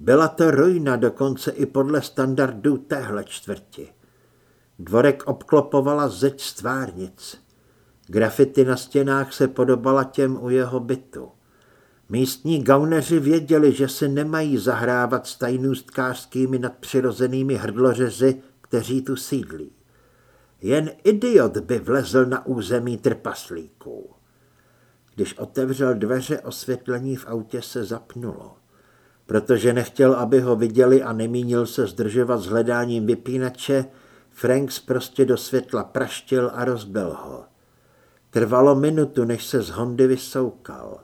Byla to ruina dokonce i podle standardů téhle čtvrti. Dvorek obklopovala zeď stvárnic. Grafity na stěnách se podobala těm u jeho bytu. Místní gauneři věděli, že se nemají zahrávat s tajnůstkářskými nadpřirozenými hrdlořezy, kteří tu sídlí. Jen idiot by vlezl na území trpaslíků. Když otevřel dveře, osvětlení v autě se zapnulo. Protože nechtěl, aby ho viděli a nemínil se zdržovat s hledáním vypínače, Franks prostě do světla praštil a rozbil ho. Trvalo minutu, než se z Hondy vysoukal.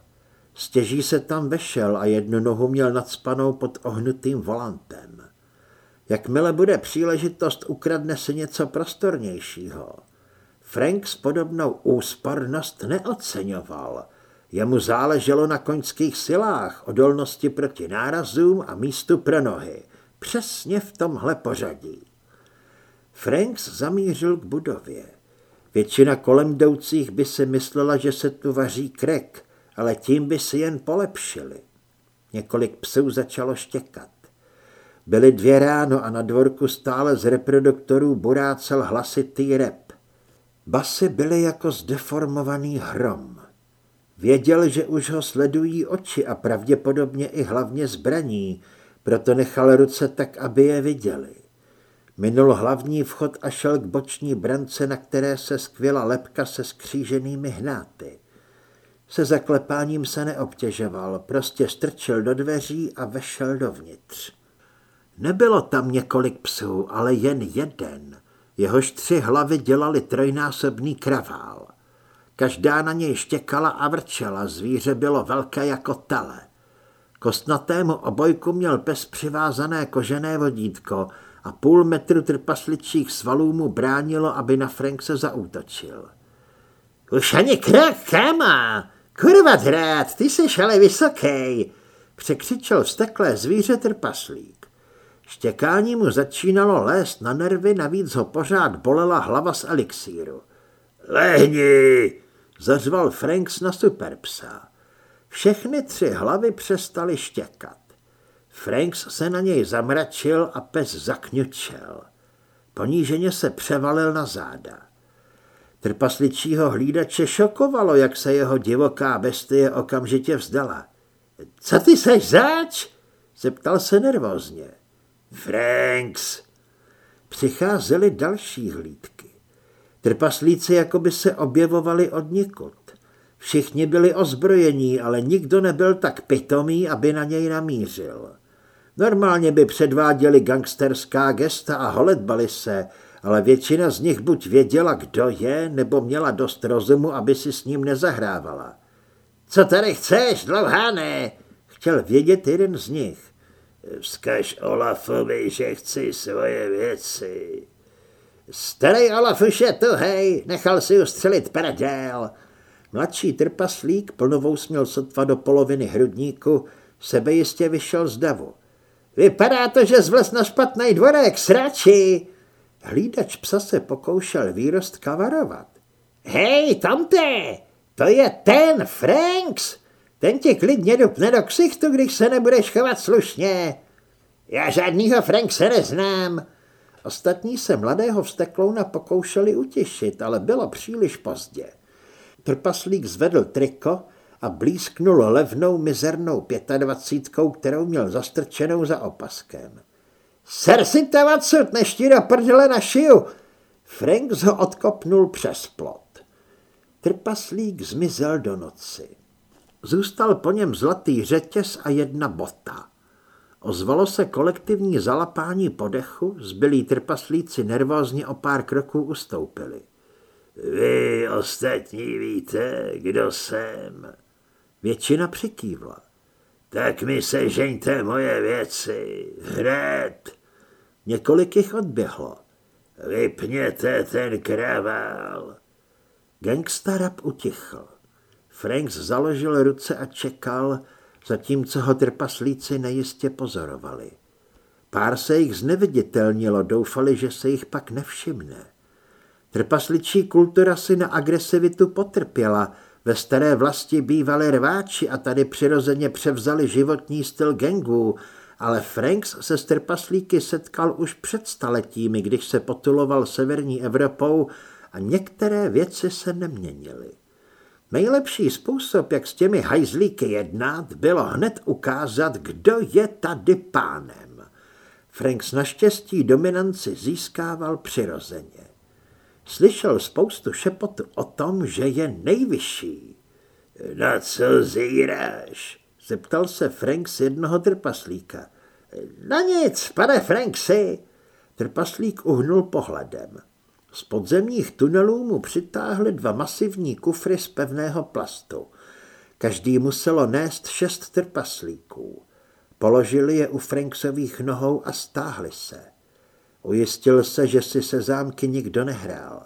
Stěží se tam vešel a jednu nohu měl nadspanou pod ohnutým volantem. Jakmile bude příležitost, ukradne si něco prostornějšího. Franks podobnou úspornost neoceňoval. Jemu záleželo na koňských silách, odolnosti proti nárazům a místu pro nohy. Přesně v tomhle pořadí. Franks zamířil k budově. Většina kolem jdoucích by si myslela, že se tu vaří krek, ale tím by si jen polepšili. Několik psů začalo štěkat. Byly dvě ráno a na dvorku stále z reproduktorů burácel hlasitý rep. Basy byly jako zdeformovaný hrom. Věděl, že už ho sledují oči a pravděpodobně i hlavně zbraní, proto nechal ruce tak, aby je viděli. Minul hlavní vchod a šel k boční brance, na které se skvěla lepka se skříženými hnáty. Se zaklepáním se neobtěžoval, prostě strčil do dveří a vešel dovnitř. Nebylo tam několik psů, ale jen jeden. Jehož tři hlavy dělali trojnásobný kravál. Každá na něj štěkala a vrčela, zvíře bylo velké jako tele. Kostnatému obojku měl pes přivázané kožené vodítko a půl metru trpasličích svalů mu bránilo, aby na Frank se zaútočil. Už ani krok, káma! Kurva drát, ty jsi ale vysoký! Překřičel vsteklé zvíře trpaslík. Štěkání mu začínalo lézt na nervy, navíc ho pořád bolela hlava z elixíru. Lehni! Zařval Franks na superpsa. Všechny tři hlavy přestaly štěkat. Franks se na něj zamračil a pes zakňučel. Poníženě se převalil na záda. Trpasličího hlídače šokovalo, jak se jeho divoká bestie okamžitě vzdala. Co ty seš zač? zeptal se nervózně. Franks. Přicházely další hlídky. Trpaslíci jako by se objevovali od nikud. Všichni byli ozbrojení, ale nikdo nebyl tak pitomý, aby na něj namířil. Normálně by předváděli gangsterská gesta a holedbali se, ale většina z nich buď věděla, kdo je, nebo měla dost rozumu, aby si s ním nezahrávala. Co tady chceš, dlouháne? Chtěl vědět jeden z nich. Vzkaž Olafovi, že chci svoje věci. Starý Olaf už je tu, hej, nechal si ustřelit prdel. Mladší trpaslík plnovou směl sotva do poloviny hrudníku, sebejistě vyšel z davu. Vypadá to, že zvlez na špatný dvorek, srači. Hlídač psa se pokoušel výrost kavarovat. Hej, tamte, to je ten Franks. Ten ti klidně dupne do ksichtu, když se nebudeš chovat slušně. Já žádnýho Frankse neznám. Ostatní se mladého vsteklouna pokoušeli utěšit, ale bylo příliš pozdě. Trpaslík zvedl triko a blízknul levnou mizernou pětadvacítkou, kterou měl zastrčenou za opaskem. Ser si odsud, než ti do prdele na šiju. Franks ho odkopnul přes plot. Trpaslík zmizel do noci. Zůstal po něm zlatý řetěz a jedna bota. Ozvalo se kolektivní zalapání podechu, zbylí trpaslíci nervózně o pár kroků ustoupili. Vy ostatní víte, kdo jsem. Většina přikývla. Tak mi sežeňte moje věci. Hned. Několik jich odběhlo. Vypněte ten kravál. Gangstarab utichl. Franks založil ruce a čekal, zatímco ho trpaslíci nejistě pozorovali. Pár se jich zneviditelnilo, doufali, že se jich pak nevšimne. Trpasličí kultura si na agresivitu potrpěla, ve staré vlasti bývali rváči a tady přirozeně převzali životní styl gangů, ale Franks se s trpaslíky setkal už před staletími, když se potuloval severní Evropou a některé věci se neměnily. Nejlepší způsob, jak s těmi hajzlíky jednat, bylo hned ukázat, kdo je tady pánem. Franks naštěstí dominanci získával přirozeně. Slyšel spoustu šepotu o tom, že je nejvyšší. Na co zíráš? Zeptal se Frank z jednoho trpaslíka. Na nic, pane Franksy. Trpaslík uhnul pohledem. Z podzemních tunelů mu přitáhly dva masivní kufry z pevného plastu. Každý muselo nést šest trpaslíků. Položili je u Franksových nohou a stáhli se. Ujistil se, že si se zámky nikdo nehrál.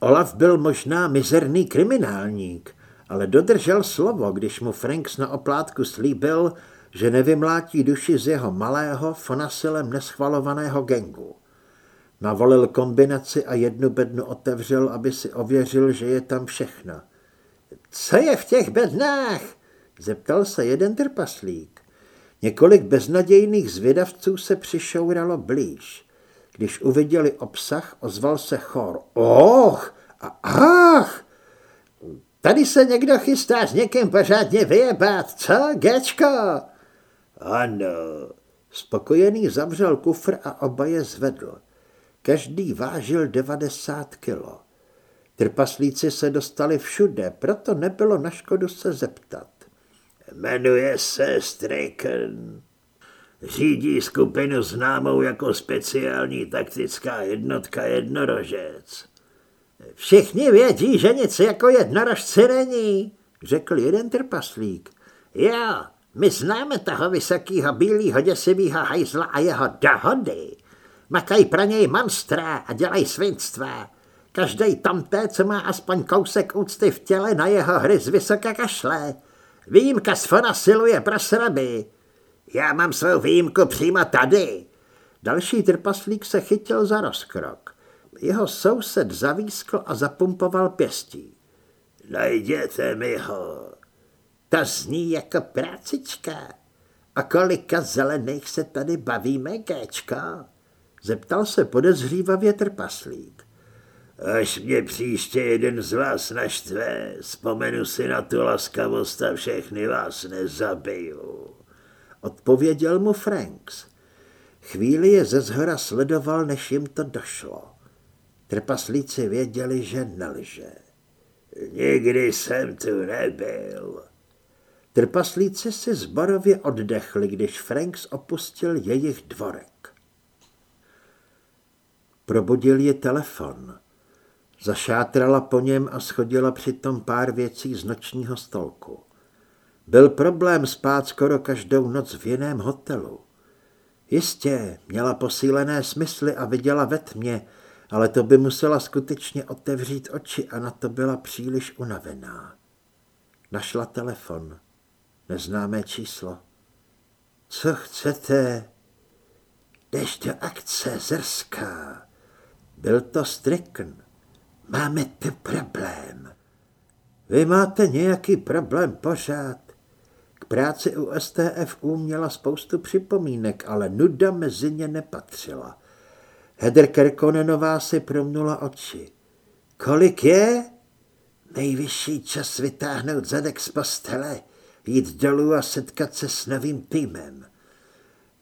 Olaf byl možná mizerný kriminálník, ale dodržel slovo, když mu Franks na oplátku slíbil, že nevymlátí duši z jeho malého, fonasilem neschvalovaného gengu. Navolil kombinaci a jednu bednu otevřel, aby si ověřil, že je tam všechno. Co je v těch bednách? Zeptal se jeden trpaslík. Několik beznadějných zvědavců se přišouralo blíž. Když uviděli obsah, ozval se chor. Och a ach! Tady se někdo chystá s někým pořádně vyjebat, co, Gečko? Ano. Spokojený zavřel kufr a oba je zvedl. Každý vážil 90 kilo. Trpaslíci se dostali všude, proto nebylo na škodu se zeptat. Jmenuje se Striken. Řídí skupinu známou jako speciální taktická jednotka jednorožec. Všichni vědí, že nic jako jednorožci není, řekl jeden trpaslík. Jo, my známe toho vysokýho bílýho děsivýho hajzla a jeho dohody. Makají pro něj monstra a dělají svinstva. Každý tamté, co má aspoň kousek úcty v těle, na jeho hry z vysoka kašle. Výjimka z fona siluje pro sraby. Já mám svou výjimku přímo tady. Další trpaslík se chytil za rozkrok. Jeho soused zavískl a zapumpoval pěstí. Najděte mi ho. To zní jako prácička. A kolika zelených se tady bavíme, Géčko? Zeptal se podezřívavě trpaslík. Až mě příště jeden z vás naštve, vzpomenu si na tu laskavost a všechny vás nezabiju. Odpověděl mu Franks. Chvíli je ze zhora sledoval, než jim to došlo. Trpaslíci věděli, že nelže. Nikdy jsem tu nebyl. Trpaslíci si zborově oddechli, když Franks opustil jejich dvorek. Probudil je telefon. Zašátrala po něm a schodila přitom pár věcí z nočního stolku. Byl problém spát skoro každou noc v jiném hotelu. Jistě, měla posílené smysly a viděla ve tmě, ale to by musela skutečně otevřít oči a na to byla příliš unavená. Našla telefon. Neznámé číslo. Co chcete? Jdeš do akce, Zrská. Byl to Strickn. Máme tu problém. Vy máte nějaký problém pořád. Práci u STFU měla spoustu připomínek, ale nuda mezi ně nepatřila. Hedr Kerkonenová si promnula oči. Kolik je? Nejvyšší čas vytáhnout zadek z postele, jít dolů a setkat se s novým týmem.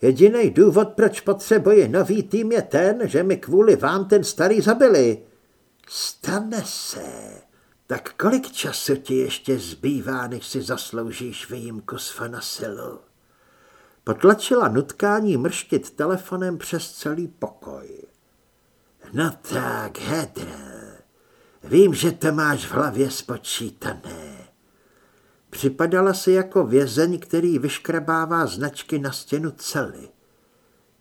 Jediný důvod, proč potřebuji nový tým, je ten, že mi kvůli vám ten starý zabili. Stane se. Tak kolik času ti ještě zbývá, než si zasloužíš výjimku z Fanasilu? Potlačila nutkání mrštit telefonem přes celý pokoj. No tak, Hedra, vím, že to máš v hlavě spočítané. Připadala si jako vězeň, který vyškrabává značky na stěnu cely.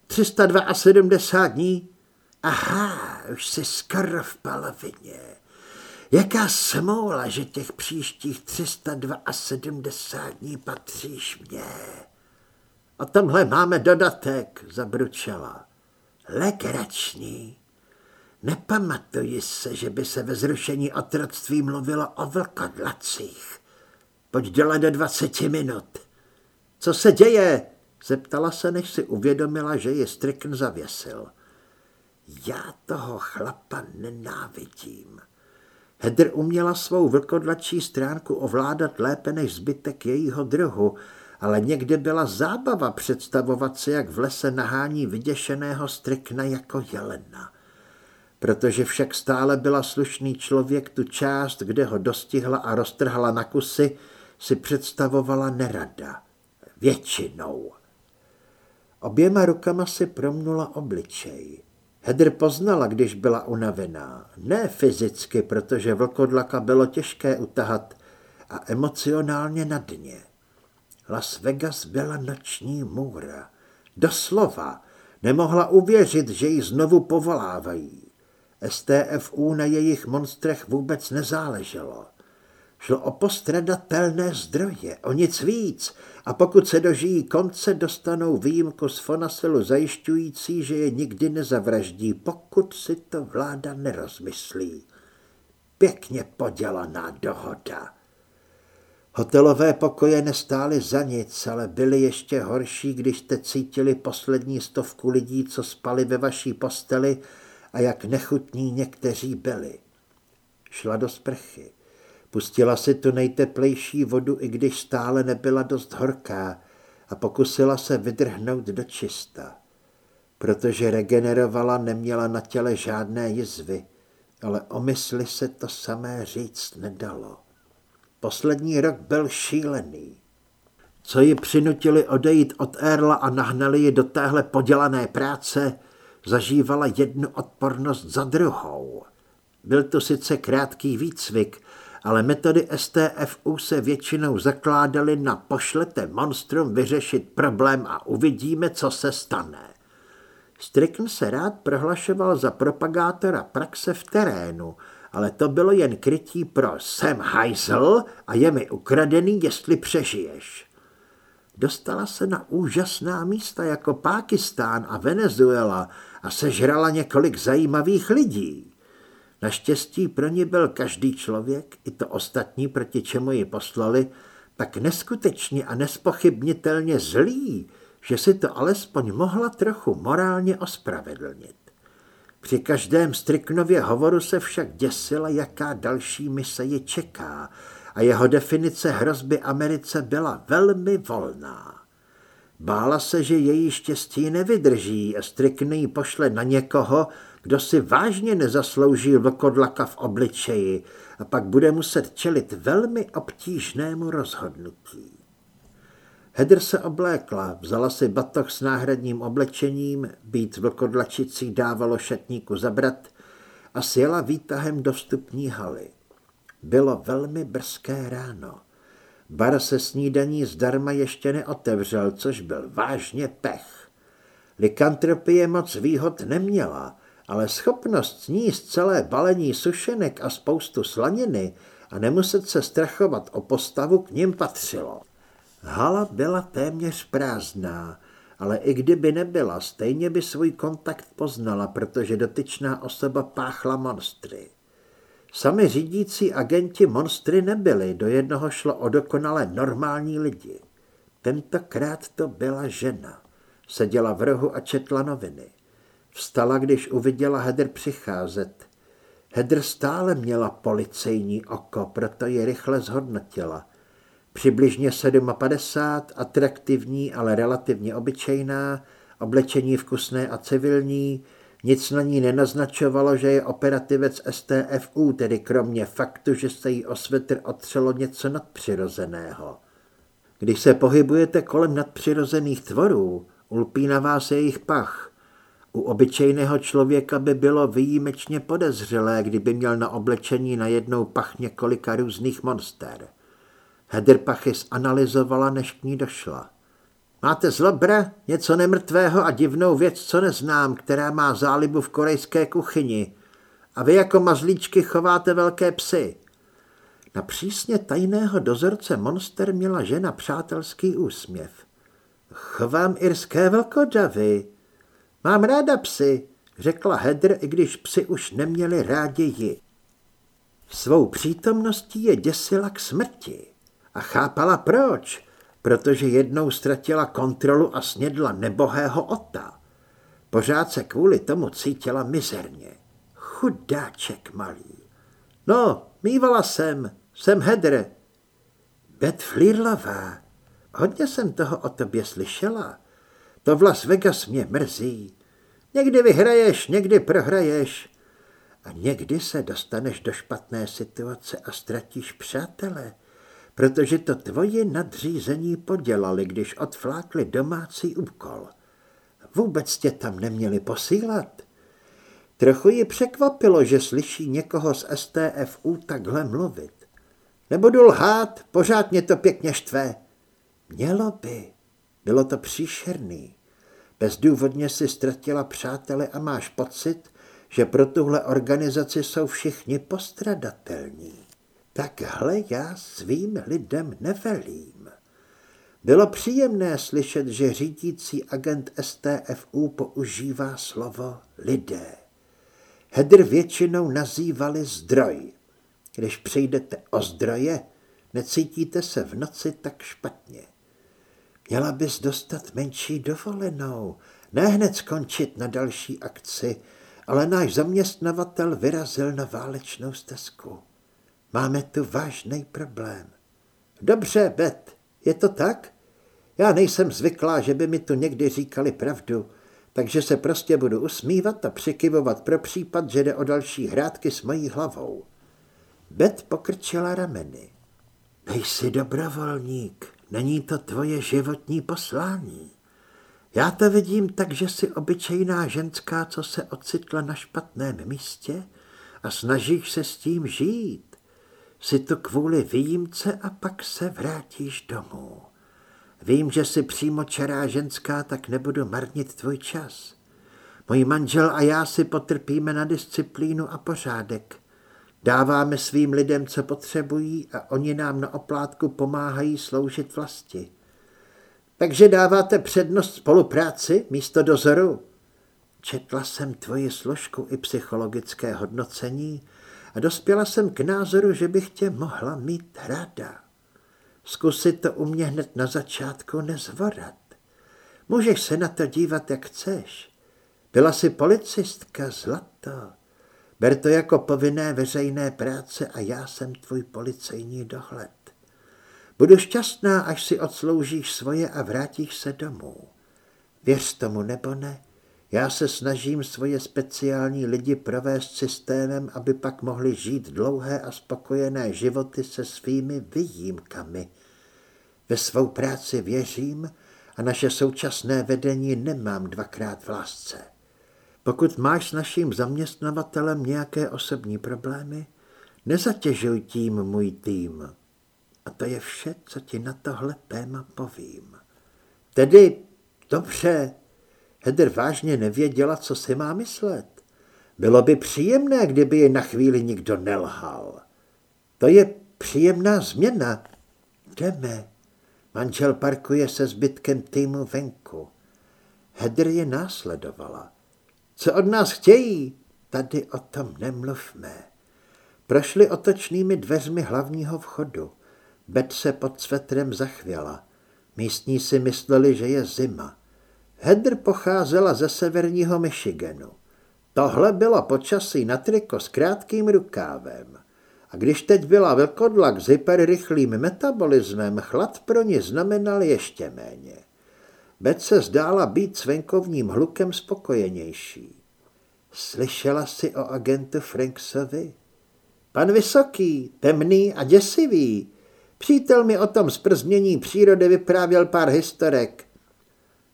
372 dní? Aha, už jsi skoro v polovině. Jaká smoula, že těch příštích 372 dní patříš mě. O tomhle máme dodatek, zabručela. Legrační. Nepamatuji se, že by se ve zrušení otroctví mluvilo o vlkodlacích. Pojď dělat do 20 minut. Co se děje? Zeptala se, než si uvědomila, že je Strickn zavěsil. Já toho chlapa nenávidím. Hedr uměla svou vlkodlačí stránku ovládat lépe než zbytek jejího druhu, ale někde byla zábava představovat si, jak v lese nahání vyděšeného strikna jako jelena. Protože však stále byla slušný člověk, tu část, kde ho dostihla a roztrhala na kusy, si představovala nerada. Většinou. Oběma rukama si promnula obličej. Hedr poznala, když byla unavená. Ne fyzicky, protože vlkodlaka bylo těžké utahat, a emocionálně na dně. Las Vegas byla noční můra. Doslova. Nemohla uvěřit, že ji znovu povolávají. STFU na jejich monstrech vůbec nezáleželo. Šlo o postradatelné zdroje, o nic víc, a pokud se dožijí konce, dostanou výjimku z Fonasilu zajišťující, že je nikdy nezavraždí, pokud si to vláda nerozmyslí. Pěkně podělaná dohoda. Hotelové pokoje nestály za nic, ale byly ještě horší, když jste cítili poslední stovku lidí, co spali ve vaší posteli a jak nechutní někteří byli. Šla do sprchy. Pustila si tu nejteplejší vodu, i když stále nebyla dost horká a pokusila se vydrhnout do čista. Protože regenerovala, neměla na těle žádné jizvy, ale o mysli se to samé říct nedalo. Poslední rok byl šílený. Co ji přinutili odejít od Erla a nahnali ji do téhle podělané práce, zažívala jednu odpornost za druhou. Byl to sice krátký výcvik, ale metody STFU se většinou zakládaly na pošlete monstrum vyřešit problém a uvidíme, co se stane. Strickn se rád prohlašoval za propagátora praxe v terénu, ale to bylo jen krytí pro jsem hajzl a je mi ukradený, jestli přežiješ. Dostala se na úžasná místa jako Pákistán a Venezuela a sežrala několik zajímavých lidí. Naštěstí pro ní byl každý člověk, i to ostatní, proti čemu ji poslali, tak neskutečně a nespochybnitelně zlý, že si to alespoň mohla trochu morálně ospravedlnit. Při každém Striknově hovoru se však děsila, jaká další mise je čeká a jeho definice hrozby Americe byla velmi volná. Bála se, že její štěstí nevydrží a Strikny ji pošle na někoho, kdo si vážně nezaslouží vlkodlaka v obličeji a pak bude muset čelit velmi obtížnému rozhodnutí. Hedr se oblékla, vzala si batoh s náhradním oblečením, být vlkodlačicí dávalo šatníku zabrat a sjela výtahem do vstupní haly. Bylo velmi brzké ráno. Bar se snídaní zdarma ještě neotevřel, což byl vážně pech. Likantropie moc výhod neměla, ale schopnost sníst celé balení sušenek a spoustu slaniny a nemuset se strachovat o postavu k ním patřilo. Hala byla téměř prázdná, ale i kdyby nebyla, stejně by svůj kontakt poznala, protože dotyčná osoba páchla monstry. Sami řídící agenti monstry nebyli, do jednoho šlo o dokonale normální lidi. Tentokrát to byla žena. Seděla v rohu a četla noviny. Vstala, když uviděla Hedr přicházet. Hedr stále měla policejní oko, proto ji rychle zhodnotila. Přibližně 57, atraktivní, ale relativně obyčejná, oblečení vkusné a civilní, nic na ní nenaznačovalo, že je operativec STFU, tedy kromě faktu, že se jí o svetr otřelo něco nadpřirozeného. Když se pohybujete kolem nadpřirozených tvorů, ulpí na vás jejich pach. U obyčejného člověka by bylo výjimečně podezřelé, kdyby měl na oblečení najednou pach několika různých monster. Hedr pachy zanalizovala, než k ní došla. Máte zlobra, něco nemrtvého a divnou věc, co neznám, která má zálibu v korejské kuchyni. A vy jako mazlíčky chováte velké psy. Na přísně tajného dozorce Monster měla žena přátelský úsměv. Chovám irské velkodavy. Mám ráda psy, řekla Hedr, i když psy už neměli rádi ji. Svou přítomností je děsila k smrti a chápala proč, protože jednou ztratila kontrolu a snědla nebohého ota. Pořád se kvůli tomu cítila mizerně. Chudáček malý. No, mývala jsem, jsem Hedr. Bet Flirlová, hodně jsem toho o tobě slyšela. To v Las Vegas mě mrzí. Někdy vyhraješ, někdy prohraješ. A někdy se dostaneš do špatné situace a ztratíš přátele protože to tvoje nadřízení podělali, když odflákli domácí úkol. Vůbec tě tam neměli posílat. Trochu ji překvapilo, že slyší někoho z STFU takhle mluvit. Nebudu lhát, pořád mě to pěkně štve. Mělo by. Bylo to příšerný. Bezdůvodně si ztratila přátele a máš pocit, že pro tuhle organizaci jsou všichni postradatelní takhle já svým lidem nevelím. Bylo příjemné slyšet, že řídící agent STFU používá slovo lidé. Hedr většinou nazývali zdroj. Když přijdete o zdroje, Necítíte se v noci tak špatně. Měla bys dostat menší dovolenou, ne hned skončit na další akci, ale náš zaměstnavatel vyrazil na válečnou stezku. Máme tu vážný problém. Dobře, Bet, je to tak? Já nejsem zvyklá, že by mi tu někdy říkali pravdu, takže se prostě budu usmívat a přikyvovat pro případ, že jde o další hrádky s mojí hlavou. Bet pokrčila rameny. Nejsi dobrovolník, není to tvoje životní poslání. Já to vidím tak, že jsi obyčejná ženská, co se ocitla na špatném místě a snažíš se s tím žít. Jsi to kvůli výjimce a pak se vrátíš domů. Vím, že jsi přímo čará ženská, tak nebudu marnit tvůj čas. Můj manžel a já si potrpíme na disciplínu a pořádek. Dáváme svým lidem, co potřebují a oni nám na oplátku pomáhají sloužit vlasti. Takže dáváte přednost spolupráci místo dozoru? Četla jsem tvoji složku i psychologické hodnocení a dospěla jsem k názoru, že bych tě mohla mít rada. Zkusit to u mě hned na začátku nezvorat. Můžeš se na to dívat, jak chceš. Byla jsi policistka, zlato. Ber to jako povinné veřejné práce a já jsem tvůj policejní dohled. Budu šťastná, až si odsloužíš svoje a vrátíš se domů. Věř tomu nebo ne, já se snažím svoje speciální lidi provést systémem, aby pak mohli žít dlouhé a spokojené životy se svými výjimkami. Ve svou práci věřím a naše současné vedení nemám dvakrát v lásce. Pokud máš s naším zaměstnavatelem nějaké osobní problémy, nezatěžuj tím můj tým. A to je vše, co ti na tohle téma povím. Tedy, dobře, Heder vážně nevěděla, co si má myslet. Bylo by příjemné, kdyby ji na chvíli nikdo nelhal. To je příjemná změna. Jdeme. Manžel parkuje se zbytkem týmu venku. Hedr je následovala. Co od nás chtějí? Tady o tom nemluvme. Prošli otočnými dveřmi hlavního vchodu. Bet se pod svetrem zachvěla. Místní si mysleli, že je zima. Hedr pocházela ze severního Michiganu. Tohle bylo počasí na triko s krátkým rukávem. A když teď byla velkodlak s hyperrychlým metabolismem, chlad pro ně znamenal ještě méně. Bet se zdála být s venkovním hlukem spokojenější. Slyšela si o agentu Franksovi? Pan Vysoký, temný a děsivý. Přítel mi o tom zprzmění přírody vyprávěl pár historek.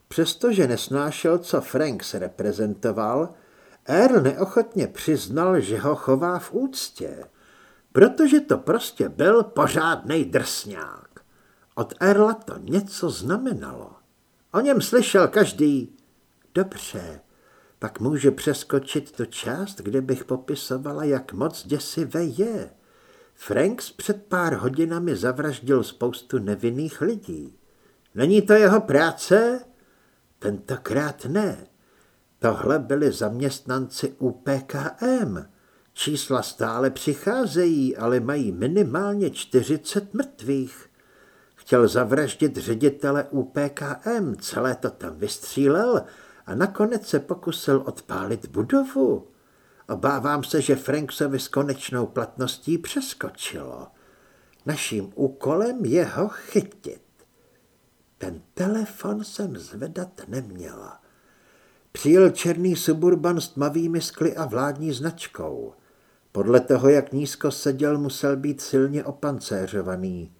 Přestože nesnášel, co Franks reprezentoval, Earl neochotně přiznal, že ho chová v úctě, protože to prostě byl pořádnej drsňák. Od Erla to něco znamenalo. O něm slyšel každý. Dobře, pak můžu přeskočit tu část, kde bych popisovala, jak moc děsivé je. Franks před pár hodinami zavraždil spoustu nevinných lidí. Není to jeho práce? Tentokrát ne. Tohle byli zaměstnanci UPKM. Čísla stále přicházejí, ale mají minimálně 40 mrtvých. Chtěl zavraždit ředitele UPKM, celé to tam vystřílel a nakonec se pokusil odpálit budovu. Obávám se, že Franksovi s konečnou platností přeskočilo. Naším úkolem je ho chytit. Ten telefon jsem zvedat neměla. Přijel černý suburban s tmavými skly a vládní značkou. Podle toho, jak nízko seděl, musel být silně opancéřovaný.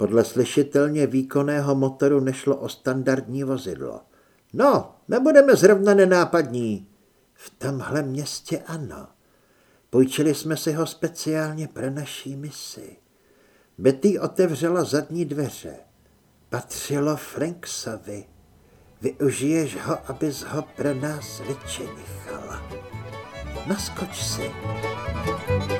Podle slyšitelně výkonného motoru nešlo o standardní vozidlo. No, nebudeme zrovna nenápadní. V tomhle městě ano. Půjčili jsme si ho speciálně pro naší misi. Betty otevřela zadní dveře. Patřilo Franksovi. Využiješ ho, abys ho pro nás vyčenichala. Naskoč si. thank you